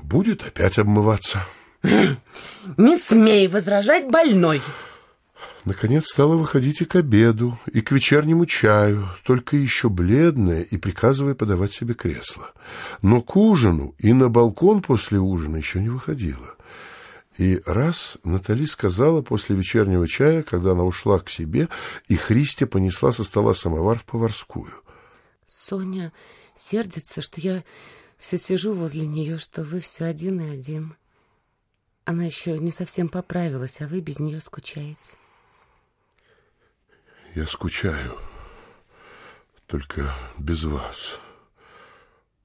будет опять обмываться. Не смей возражать больной. Наконец стала выходить и к обеду, и к вечернему чаю, только еще бледная и приказывая подавать себе кресло. Но к ужину и на балкон после ужина еще не выходила. И раз Натали сказала после вечернего чая, когда она ушла к себе, и Христя понесла со стола самовар в поварскую. Соня сердится, что я все сижу возле нее, что вы все один и один. Она еще не совсем поправилась, а вы без нее скучаете. Я скучаю, только без вас,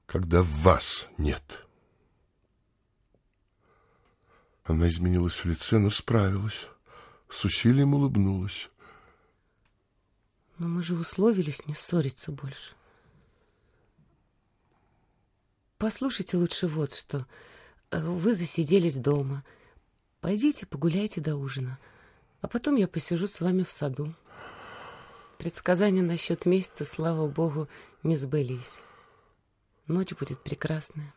когда вас нет. Она изменилась в лице, но справилась, с усилием улыбнулась. Но мы же условились не ссориться больше. Послушайте лучше вот что. Э, вы засиделись дома. Пойдите погуляйте до ужина. А потом я посижу с вами в саду. Предсказания насчет месяца, слава богу, не сбылись. Ночь будет прекрасная.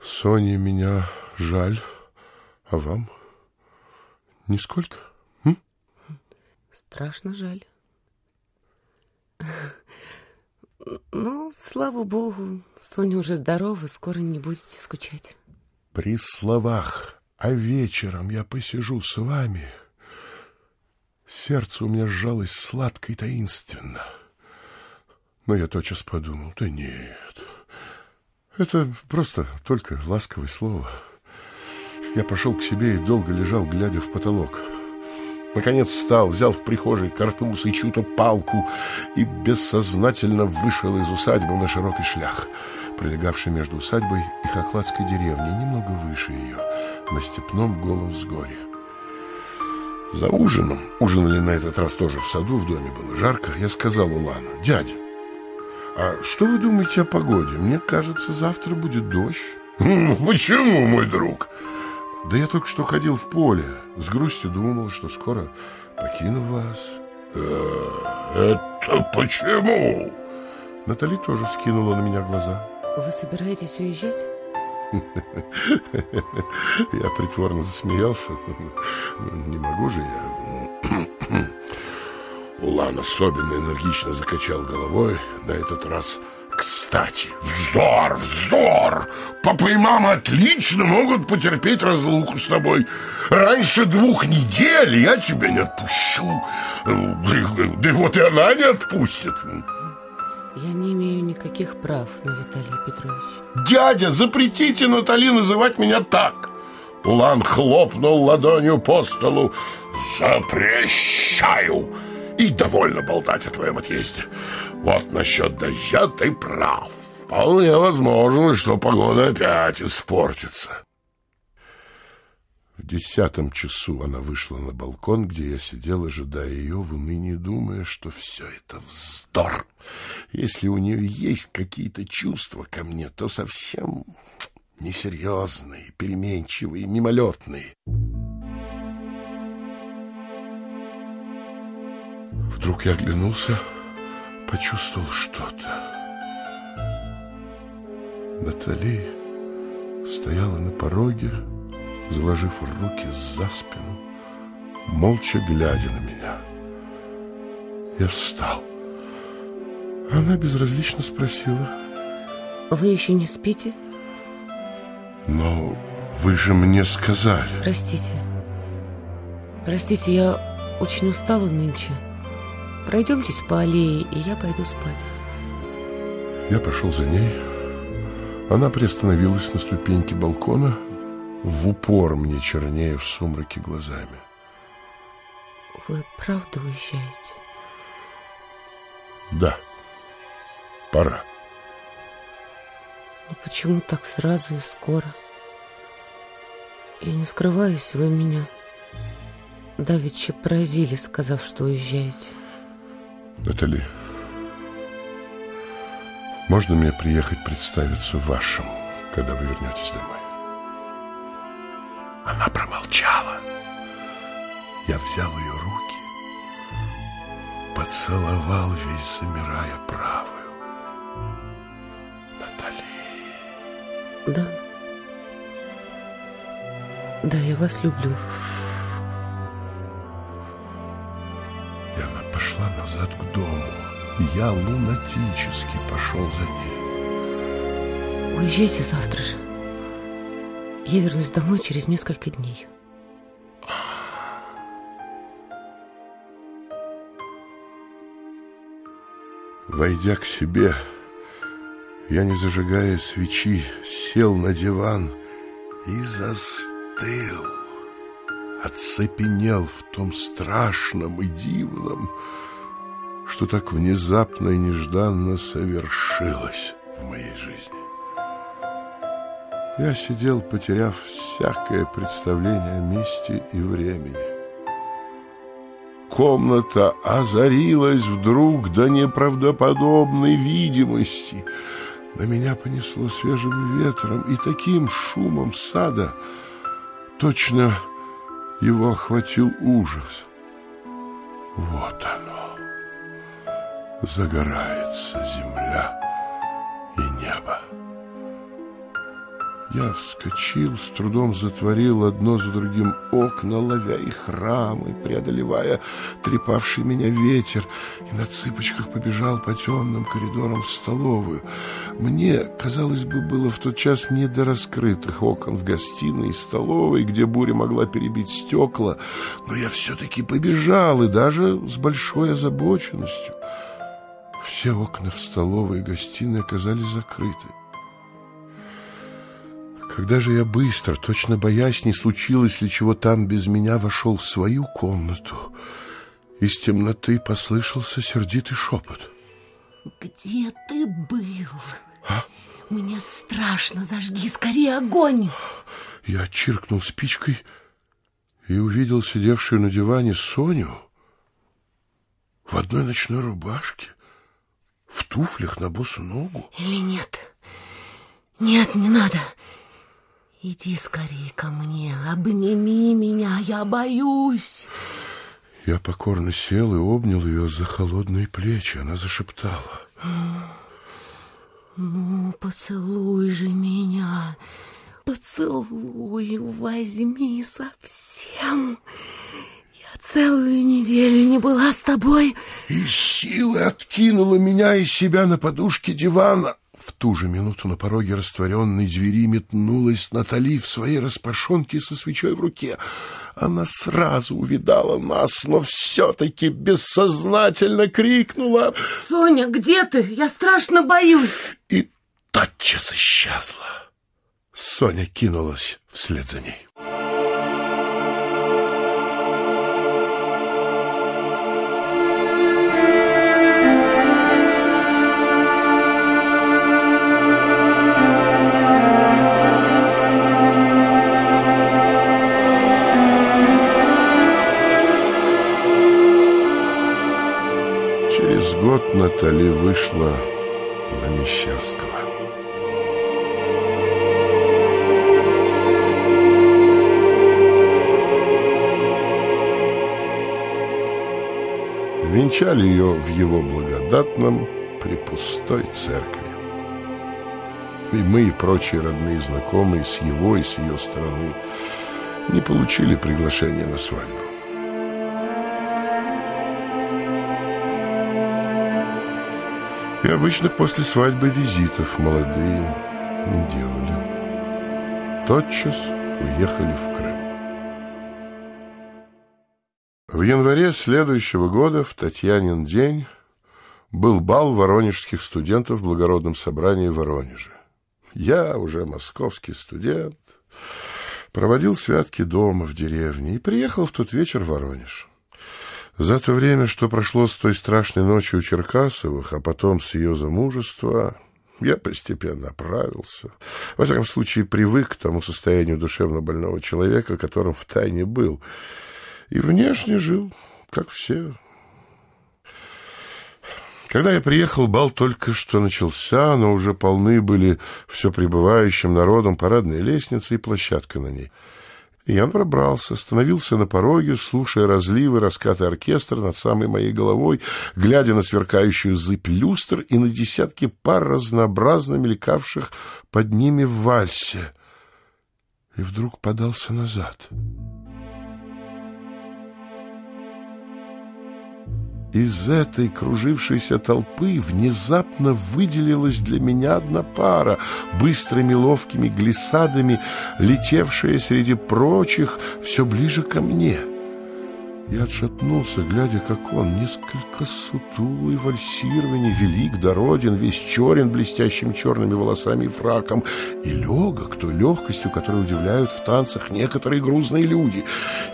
Соня, меня жаль. А вам? Нисколько? М? Страшно жаль. Ну, слава богу, Соня уже здорова, скоро не будете скучать. При словах, а вечером я посижу с вами, сердце у меня сжалось сладко и таинственно. Но я тотчас подумал, да нет, это просто только ласковое слово. Я пошел к себе и долго лежал, глядя в потолок. Наконец встал, взял в прихожей картуз и чью-то палку и бессознательно вышел из усадьбы на широкий шлях, пролегавший между усадьбой и хохладской деревней, немного выше ее, на степном голом взгоре. За ужином, ужинали на этот раз тоже в саду, в доме было жарко, я сказал Улану, дядя, а что вы думаете о погоде? Мне кажется, завтра будет дождь. Почему, мой друг? Да я только что ходил в поле. С грустью думал, что скоро покину вас. Э, это почему? Натали тоже вскинула на меня глаза. Вы собираетесь уезжать? Я притворно засмеялся. Не могу же я. Улан особенно энергично закачал головой, на этот раз кстати. Вздор, вздор! Папа и мама отлично могут потерпеть разлуку с тобой. Раньше двух недель я тебя не отпущу. Да, да вот и она не отпустит. Я не имею никаких прав на Виталия Петрович. Дядя, запретите Натали называть меня так. Улан хлопнул ладонью по столу. Запрещаю! И довольно болтать о твоем отъезде. Вот насчет дождя ты прав. Вполне возможно, что погода опять испортится. В десятом часу она вышла на балкон, где я сидел, ожидая ее в унынии, думая, что все это вздор. Если у нее есть какие-то чувства ко мне, то совсем несерьезные, переменчивые, мимолетные. Вдруг я оглянулся, почувствовал что-то. Натали стояла на пороге, заложив руки за спину, молча глядя на меня. Я встал. Она безразлично спросила. Вы еще не спите? Но вы же мне сказали. Простите. Простите, я очень устала нынче. Пройдемтесь по аллее, и я пойду спать. Я пошел за ней. Она приостановилась на ступеньке балкона, в упор мне чернее в сумраке глазами. Вы правда уезжаете? Да, пора. Но почему так сразу и скоро? Я не скрываюсь, вы меня давеча поразили, сказав, что уезжаете. Натали, можно мне приехать представиться вашим, когда вы вернетесь домой? Она промолчала. Я взял ее руки, поцеловал весь, замирая правую. Натали. Да. Да, я вас люблю. И она пошла назад к дому. Я лунатически пошел за ней. Уезжайте завтра же. Я вернусь домой через несколько дней. Войдя к себе, я, не зажигая свечи, сел на диван и застыл, оцепенел в том страшном и дивном, что так внезапно и нежданно совершилось в моей жизни. Я сидел, потеряв всякое представление о месте и времени. Комната озарилась вдруг до неправдоподобной видимости. На меня понесло свежим ветром и таким шумом сада. Точно его охватил ужас. Вот оно. Загорается земля и небо. Я вскочил, с трудом затворил одно за другим окна, ловя их рамы, преодолевая трепавший меня ветер, и на цыпочках побежал по темным коридорам в столовую. Мне, казалось бы, было в тот час не до раскрытых окон в гостиной и столовой, где буря могла перебить стекла, но я все-таки побежал, и даже с большой озабоченностью. Все окна в столовой и гостиной оказались закрыты. Когда же я быстро, точно боясь, не случилось ли чего там без меня, вошел в свою комнату, из темноты послышался сердитый шепот. Где ты был? А? Мне страшно, зажги скорее огонь. Я чиркнул спичкой и увидел сидевшую на диване Соню в одной ночной рубашке, в туфлях на босу ногу. Или нет? Нет, не надо. Иди скорее ко мне, обними меня, я боюсь. Я покорно сел и обнял ее за холодные плечи. Она зашептала. Ну, поцелуй же меня. Поцелуй, возьми совсем. Я целую неделю не была с тобой. И силой откинула меня из себя на подушке дивана. В ту же минуту на пороге растворенной двери метнулась Натали в своей распашонке со свечой в руке. Она сразу увидала нас, но все-таки бессознательно крикнула. «Соня, где ты? Я страшно боюсь!» И тотчас исчезла. Соня кинулась вслед за ней. Год Натали вышла за Мещерского. Венчали ее в его благодатном при пустой церкви. И мы, и прочие родные знакомые с его и с ее стороны не получили приглашения на свадьбу. И обычно после свадьбы визитов молодые не делали. Тотчас уехали в Крым. В январе следующего года, в Татьянин день, был бал воронежских студентов в благородном собрании в Воронеже. Я, уже московский студент, проводил святки дома в деревне и приехал в тот вечер в Воронеж. За то время, что прошло с той страшной ночи у Черкасовых, а потом с ее замужества, я постепенно оправился. Во всяком случае, привык к тому состоянию душевно больного человека, которым втайне был. И внешне жил, как все. Когда я приехал, бал только что начался, но уже полны были все прибывающим народом парадные лестницы и площадка на ней — я пробрался, остановился на пороге, слушая разливы, раскаты оркестра над самой моей головой, глядя на сверкающую зыбь люстр и на десятки пар разнообразно мелькавших под ними в вальсе. И вдруг подался назад. Из этой кружившейся толпы внезапно выделилась для меня одна пара, быстрыми ловкими глиссадами, летевшая среди прочих все ближе ко мне — я отшатнулся, глядя, как он, несколько сутулый, вальсирований, велик, дороден, весь черен, блестящими черными волосами и фраком, и легок той легкостью, которой удивляют в танцах некоторые грузные люди.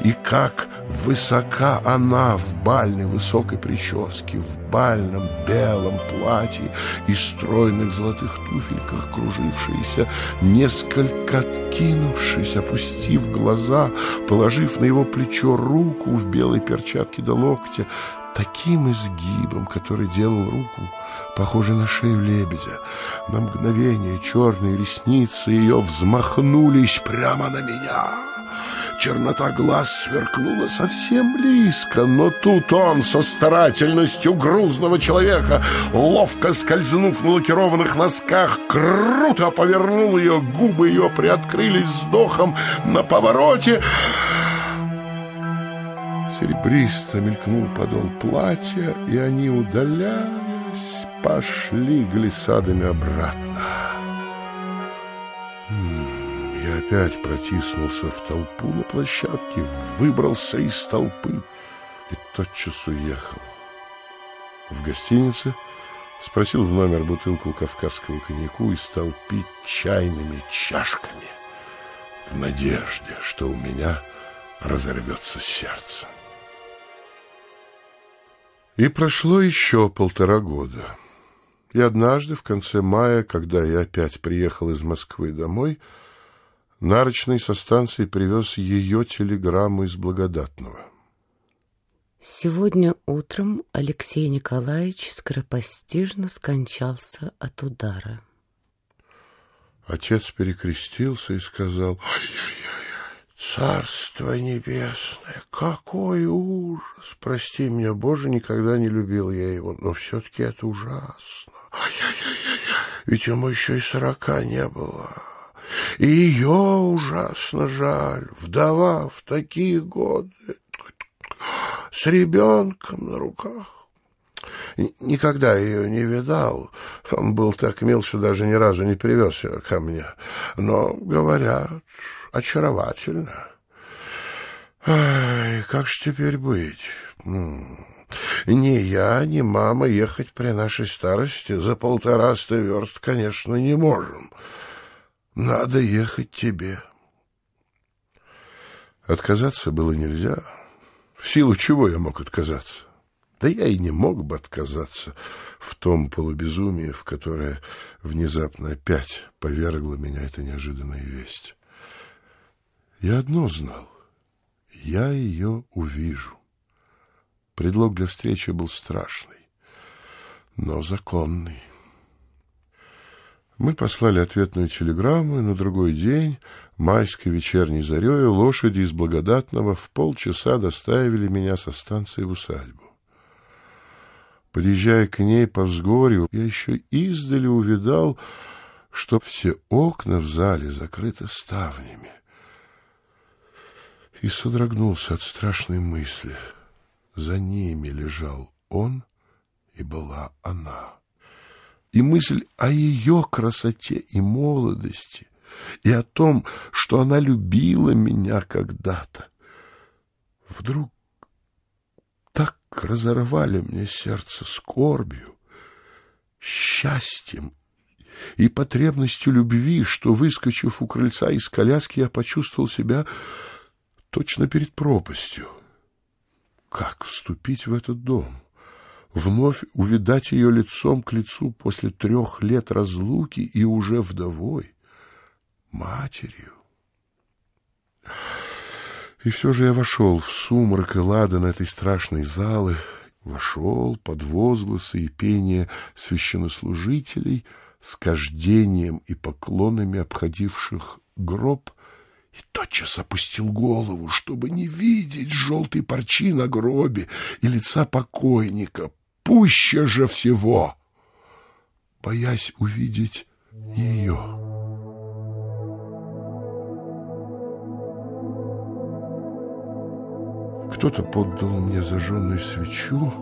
И как высока она в бальной высокой прическе, в бальном белом платье и стройных золотых туфельках, кружившаяся, несколько откинувшись, опустив глаза, положив на его плечо руку в белом белой перчатки до локтя, таким изгибом, который делал руку похожей на шею лебедя. На мгновение черные ресницы ее взмахнулись прямо на меня. Чернота глаз сверкнула совсем близко, но тут он со старательностью грузного человека, ловко скользнув на лакированных носках, круто повернул ее, губы ее приоткрылись вздохом на повороте — Серебристо мелькнул подол платья, и они, удаляясь, пошли глиссадами обратно. Я опять протиснулся в толпу на площадке, выбрался из толпы и тотчас уехал. В гостинице спросил в номер бутылку кавказского коньяку и стал пить чайными чашками — в надежде, что у меня разорвется сердце. И прошло еще полтора года. И однажды, в конце мая, когда я опять приехал из Москвы домой, Нарочный со станции привез ее телеграмму из Благодатного. Сегодня утром Алексей Николаевич скоропостижно скончался от удара. Отец перекрестился и сказал, «Ай-яй-яй, царство небесное, какой ужас! Прости меня, Боже, никогда не любил я его, но все-таки это ужасно. Ай-яй-яй-яй, ведь ему еще и сорока не было». И ее ужасно жаль, вдова в такие годы, с ребенком на руках. Никогда ее не видал. Он был так мил, что даже ни разу не привез ее ко мне. Но, говорят, очаровательно. Ай, как же теперь быть? Ни я, ни мама ехать при нашей старости за полтораста верст, конечно, не можем. Надо ехать тебе. Отказаться было нельзя. В силу чего я мог отказаться? Да я и не мог бы отказаться в том полубезумии, в которое внезапно опять повергла меня эта неожиданная весть. Я одно знал. Я ее увижу. Предлог для встречи был страшный, но законный. Мы послали ответную телеграмму, и на другой день, майской вечерней зарею, лошади из Благодатного в полчаса доставили меня со станции в усадьбу. Подъезжая к ней по взгорью, я еще издали увидал, что все окна в зале закрыты ставнями. И содрогнулся от страшной мысли. За ними лежал он, и была она и мысль о ее красоте и молодости, и о том, что она любила меня когда-то, вдруг так разорвали мне сердце скорбью, счастьем и потребностью любви, что, выскочив у крыльца из коляски, я почувствовал себя точно перед пропастью. Как вступить в этот дом? вновь увидать ее лицом к лицу после трех лет разлуки и уже вдовой, матерью. И все же я вошел в сумрак и ладан этой страшной залы, вошел под возгласы и пение священнослужителей с кождением и поклонами обходивших гроб и тотчас опустил голову, чтобы не видеть желтой парчи на гробе и лица покойника, пуще же всего, боясь увидеть ее. Кто-то поддал мне зажженную свечу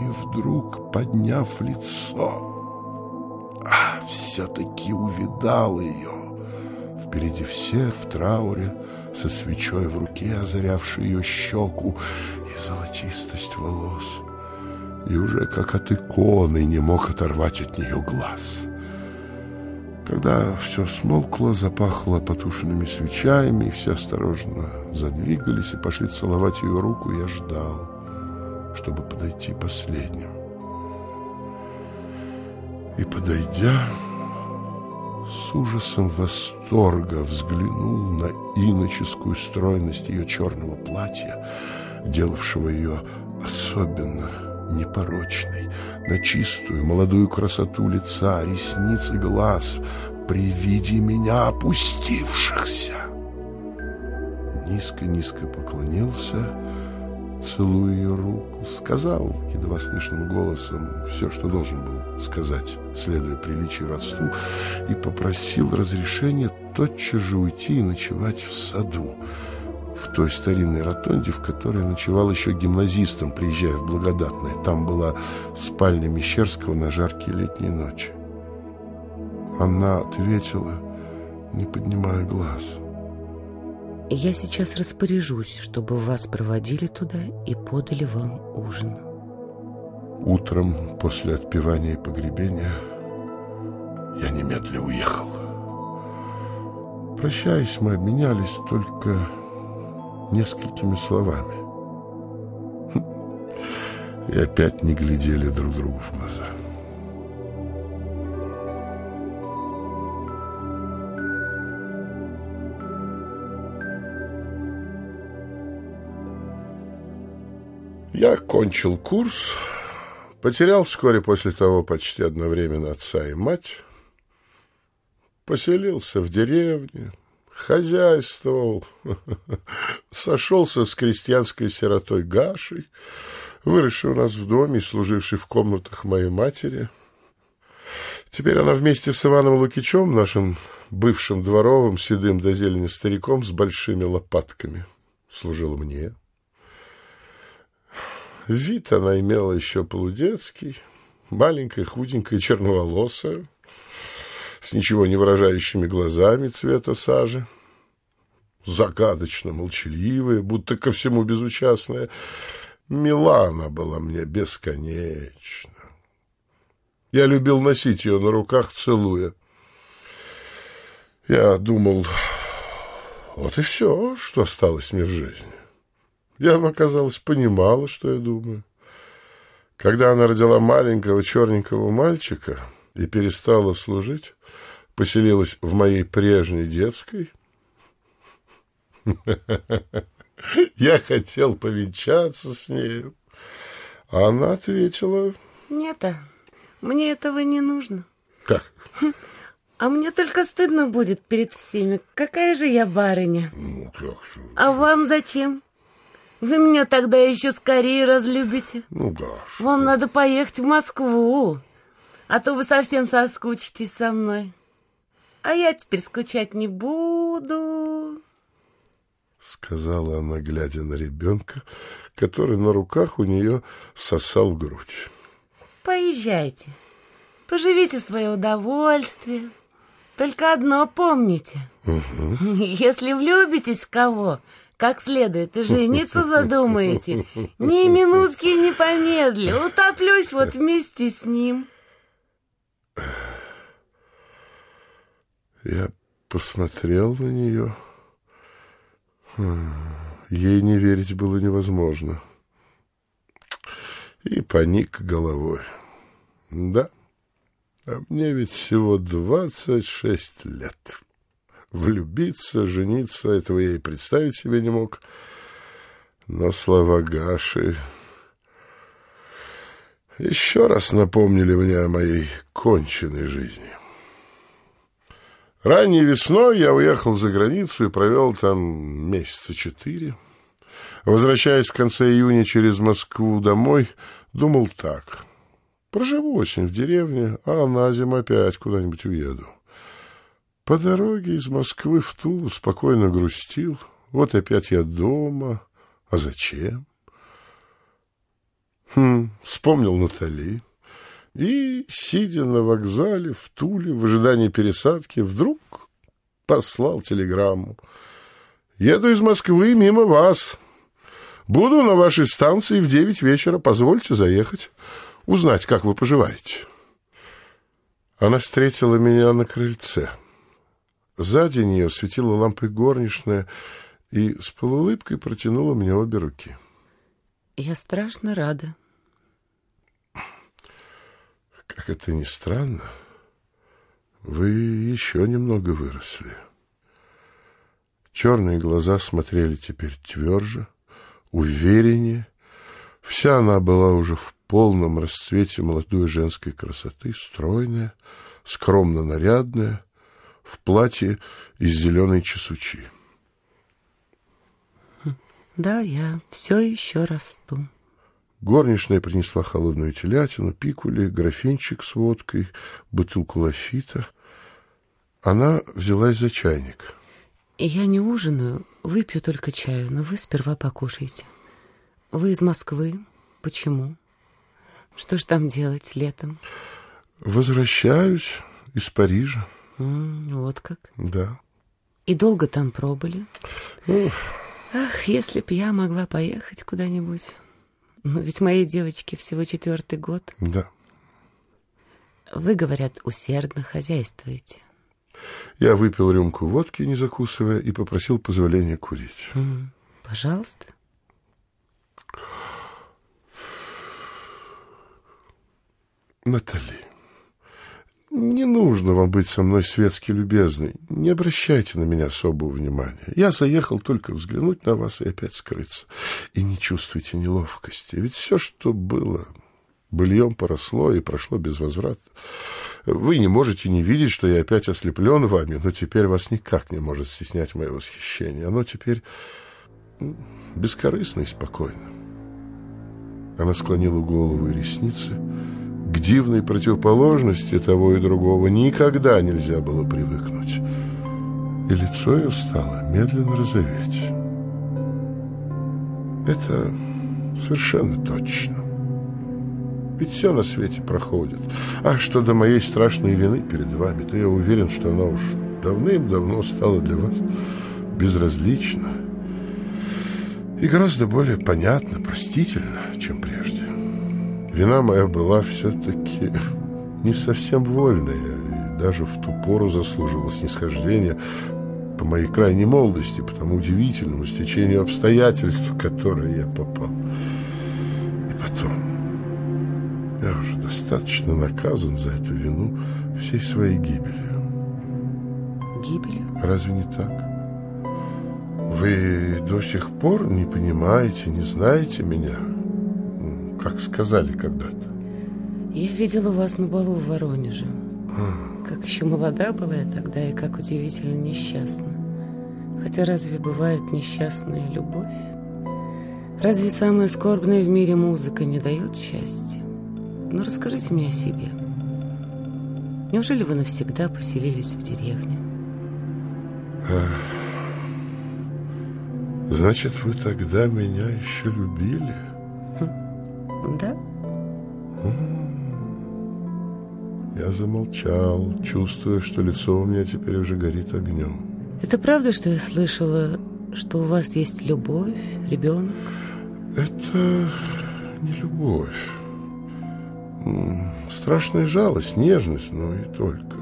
и вдруг, подняв лицо, а, все-таки увидал ее. Впереди все в трауре, со свечой в руке, озарявшей ее щеку и золотистость волос и уже как от иконы не мог оторвать от нее глаз. Когда все смолкло, запахло потушенными свечами, и все осторожно задвигались и пошли целовать ее руку, я ждал, чтобы подойти последним. И, подойдя, с ужасом восторга взглянул на иноческую стройность ее черного платья, делавшего ее особенно непорочной, на чистую молодую красоту лица, ресниц и глаз, при виде меня опустившихся. Низко-низко поклонился, целуя ее руку, сказал едва слышным голосом все, что должен был сказать, следуя приличию родству, и попросил разрешения тотчас же уйти и ночевать в саду, в той старинной ротонде, в которой ночевал еще гимназистом, приезжая в Благодатное. Там была спальня Мещерского на жаркие летние ночи. Она ответила, не поднимая глаз. «Я сейчас распоряжусь, чтобы вас проводили туда и подали вам ужин». Утром после отпевания и погребения я немедля уехал. Прощаясь, мы обменялись только несколькими словами. И опять не глядели друг другу в глаза. Я кончил курс, потерял вскоре после того почти одновременно отца и мать, поселился в деревне, хозяйствовал, сошелся с крестьянской сиротой Гашей, выросшей у нас в доме и служившей в комнатах моей матери. Теперь она вместе с Иваном Лукичем, нашим бывшим дворовым, седым до зелени стариком с большими лопатками, служила мне. Вид она имела еще полудетский, маленькая, худенькая, черноволосая, с ничего не выражающими глазами цвета сажи, загадочно молчаливая, будто ко всему безучастная. Милана была мне бесконечно. Я любил носить ее на руках, целуя. Я думал, вот и все, что осталось мне в жизни. Я, она, казалось, понимала, что я думаю. Когда она родила маленького черненького мальчика и перестала служить, поселилась в моей прежней детской. Я хотел повенчаться с нею. А она ответила... Нет, а мне этого не нужно. Как? А мне только стыдно будет перед всеми. Какая же я барыня? Ну, как же. А вам зачем? Вы меня тогда еще скорее разлюбите. Ну, да. Вам надо поехать в Москву, а то вы совсем соскучитесь со мной. А я теперь скучать не буду. Сказала она, глядя на ребенка, который на руках у нее сосал грудь. Поезжайте, поживите свое удовольствие. Только одно помните. Угу. Если влюбитесь в кого, как следует и жениться задумаете, ни минутки не помедли, утоплюсь вот вместе с ним. Я посмотрел на нее. Ей не верить было невозможно. И поник головой. Да, а мне ведь всего двадцать шесть лет. Влюбиться, жениться, этого я и представить себе не мог. Но слова Гаши еще раз напомнили мне о моей конченной жизни. Ранней весной я уехал за границу и провел там месяца четыре. Возвращаясь в конце июня через Москву домой, думал так. Проживу осень в деревне, а на зиму опять куда-нибудь уеду. По дороге из Москвы в Тулу спокойно грустил. Вот опять я дома. А зачем? Хм, вспомнил Натали. И, сидя на вокзале в Туле в ожидании пересадки, вдруг послал телеграмму. «Еду из Москвы мимо вас. Буду на вашей станции в девять вечера. Позвольте заехать, узнать, как вы поживаете». Она встретила меня на крыльце. Сзади нее светила лампой горничная и с полуулыбкой протянула мне обе руки. «Я страшно рада», как это ни странно, вы еще немного выросли. Черные глаза смотрели теперь тверже, увереннее. Вся она была уже в полном расцвете молодой женской красоты, стройная, скромно нарядная, в платье из зеленой чесучи. Да, я все еще расту. Горничная принесла холодную телятину, пикули, графинчик с водкой, бутылку лафита. Она взялась за чайник. Я не ужинаю, выпью только чаю, но вы сперва покушайте. Вы из Москвы? Почему? Что ж там делать летом? Возвращаюсь из Парижа. М -м, вот как? Да. И долго там пробыли? Ух. Ах, если б я могла поехать куда-нибудь. Но ведь моей девочке всего четвертый год. Да. Вы, говорят, усердно хозяйствуете. Я выпил рюмку водки, не закусывая, и попросил позволения курить. Пожалуйста. Натали, не нужно вам быть со мной светски любезной. Не обращайте на меня особого внимания. Я заехал только взглянуть на вас и опять скрыться. И не чувствуйте неловкости. Ведь все, что было, быльем поросло и прошло без возврата. Вы не можете не видеть, что я опять ослеплен вами, но теперь вас никак не может стеснять мое восхищение. Оно теперь бескорыстно и спокойно. Она склонила голову и ресницы, к дивной противоположности того и другого никогда нельзя было привыкнуть. И лицо ее стало медленно розоветь. Это совершенно точно. Ведь все на свете проходит. А что до моей страшной вины перед вами, то я уверен, что она уж давным-давно стала для вас безразлична и гораздо более понятна, простительна, чем прежде. Вина моя была все-таки не совсем вольная, и даже в ту пору заслуживала снисхождения по моей крайней молодости, по тому удивительному стечению обстоятельств, в которые я попал. И потом, я уже достаточно наказан за эту вину всей своей гибелью. Гибелью? Разве не так? Вы до сих пор не понимаете, не знаете меня? Как сказали когда-то. Я видела вас на балу в Воронеже. А. Как еще молода была я тогда и как удивительно несчастна. Хотя разве бывает несчастная любовь? Разве самая скорбная в мире музыка не дает счастья? Ну, расскажите мне о себе. Неужели вы навсегда поселились в деревне? Значит, вы тогда меня еще любили? Да? Я замолчал, чувствуя, что лицо у меня теперь уже горит огнем. Это правда, что я слышала, что у вас есть любовь, ребенок? Это не любовь. Страшная жалость, нежность, но и только.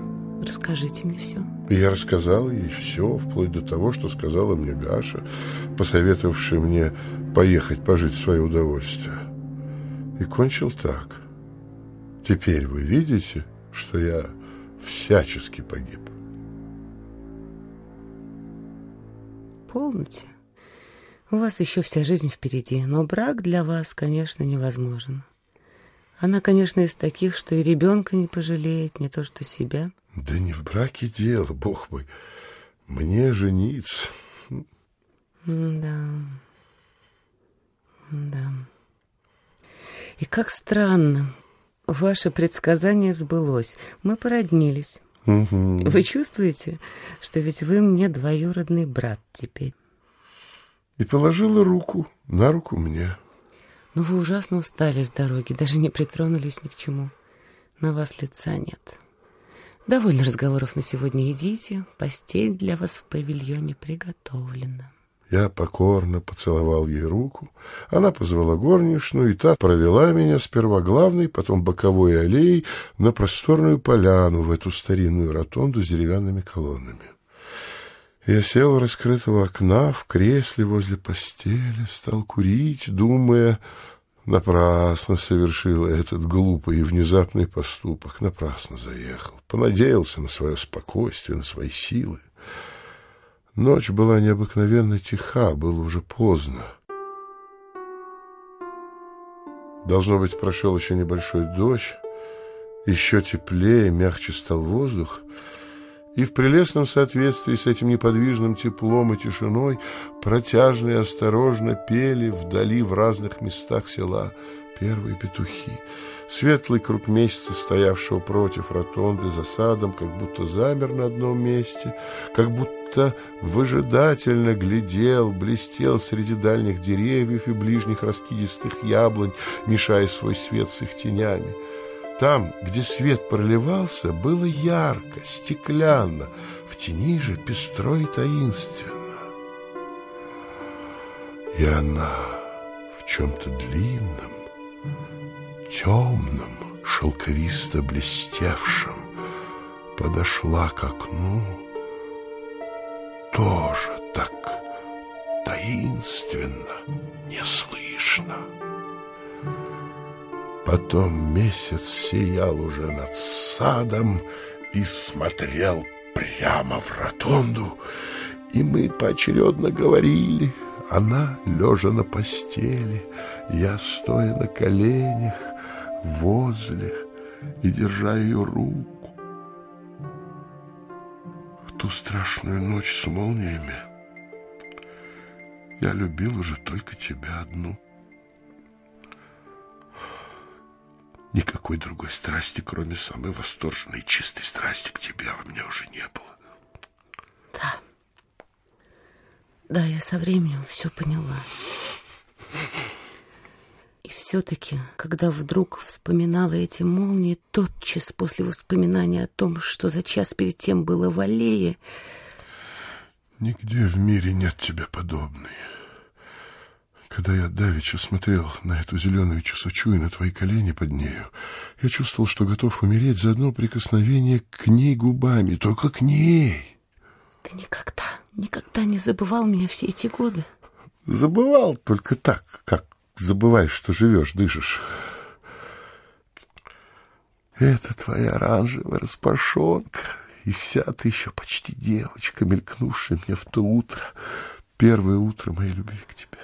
Расскажите мне все. Я рассказал ей все, вплоть до того, что сказала мне Гаша, посоветовавшая мне поехать пожить в свое удовольствие и кончил так. Теперь вы видите, что я всячески погиб. Полноте. У вас еще вся жизнь впереди, но брак для вас, конечно, невозможен. Она, конечно, из таких, что и ребенка не пожалеет, не то что себя. Да не в браке дело, бог мой. Мне жениться. Да. Да. И как странно, ваше предсказание сбылось. Мы породнились. Угу. Вы чувствуете, что ведь вы мне двоюродный брат теперь? И положила руку на руку мне. Но вы ужасно устали с дороги, даже не притронулись ни к чему. На вас лица нет. Довольно разговоров на сегодня идите. Постель для вас в павильоне приготовлена. Я покорно поцеловал ей руку. Она позвала горничную, и та провела меня сперва главной, потом боковой аллеей на просторную поляну в эту старинную ротонду с деревянными колоннами. Я сел у раскрытого окна в кресле возле постели, стал курить, думая, напрасно совершил этот глупый и внезапный поступок, напрасно заехал, понадеялся на свое спокойствие, на свои силы. Ночь была необыкновенно тиха, было уже поздно. Должно быть, прошел еще небольшой дождь, еще теплее, мягче стал воздух, и в прелестном соответствии с этим неподвижным теплом и тишиной протяжно и осторожно пели вдали в разных местах села первые петухи. Светлый круг месяца, стоявшего против ротонды за садом, как будто замер на одном месте, как будто выжидательно глядел, блестел среди дальних деревьев и ближних раскидистых яблонь, мешая свой свет с их тенями. Там, где свет проливался, было ярко, стеклянно, в тени же пестро и таинственно. И она в чем-то длинном, темным, шелковисто блестевшим, подошла к окну, тоже так таинственно не слышно. Потом месяц сиял уже над садом и смотрел прямо в ротонду, и мы поочередно говорили, она лежа на постели, я стоя на коленях возле и держа ее руку. Ту страшную ночь с молниями я любил уже только тебя одну. Никакой другой страсти, кроме самой восторженной и чистой страсти к тебе, во мне уже не было. Да. Да, я со временем все поняла. И все-таки, когда вдруг вспоминала эти молнии, тотчас после воспоминания о том, что за час перед тем было в аллее... Нигде в мире нет тебе подобной. Когда я давеча смотрел на эту зеленую часочу и на твои колени под нею, я чувствовал, что готов умереть за одно прикосновение к ней губами, только к ней. Ты никогда, никогда не забывал меня все эти годы? Забывал только так, как забываешь, что живешь, дышишь. Это твоя оранжевая распашонка, и вся ты еще почти девочка, мелькнувшая мне в то утро, первое утро моей любви к тебе.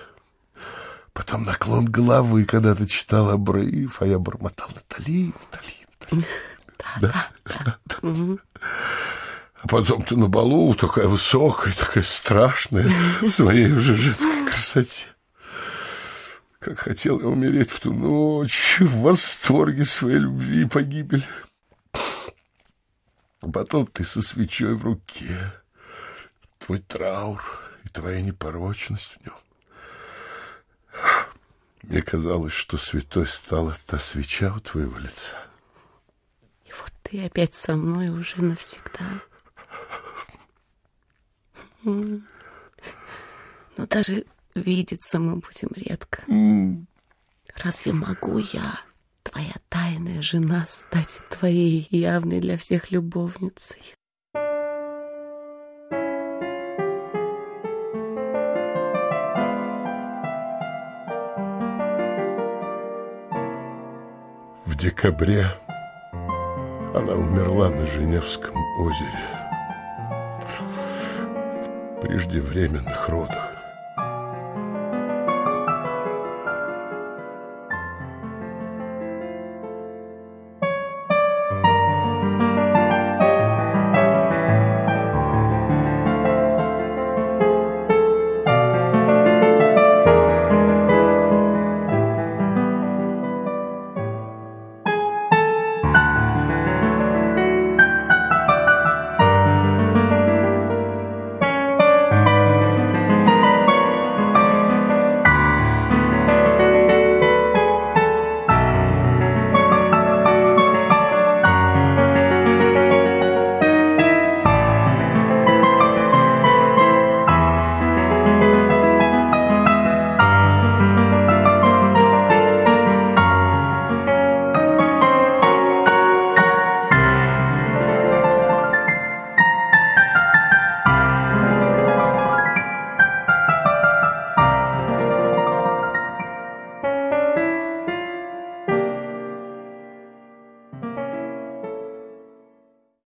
Потом наклон головы, когда ты читал обрыв, а я бормотал Натали, Натали, Натали. Да, да, да. А потом ты на балу такая высокая, такая страшная, в своей уже женской красоте. Как хотел я умереть в ту ночь, в восторге своей любви и погибели. Потом ты со свечой в руке, твой траур и твоя непорочность в нем. Мне казалось, что святой стала та свеча у твоего лица. И вот ты опять со мной уже навсегда. Но даже видеться мы будем редко. Разве могу я, твоя тайная жена, стать твоей явной для всех любовницей? В декабре она умерла на Женевском озере в преждевременных родах.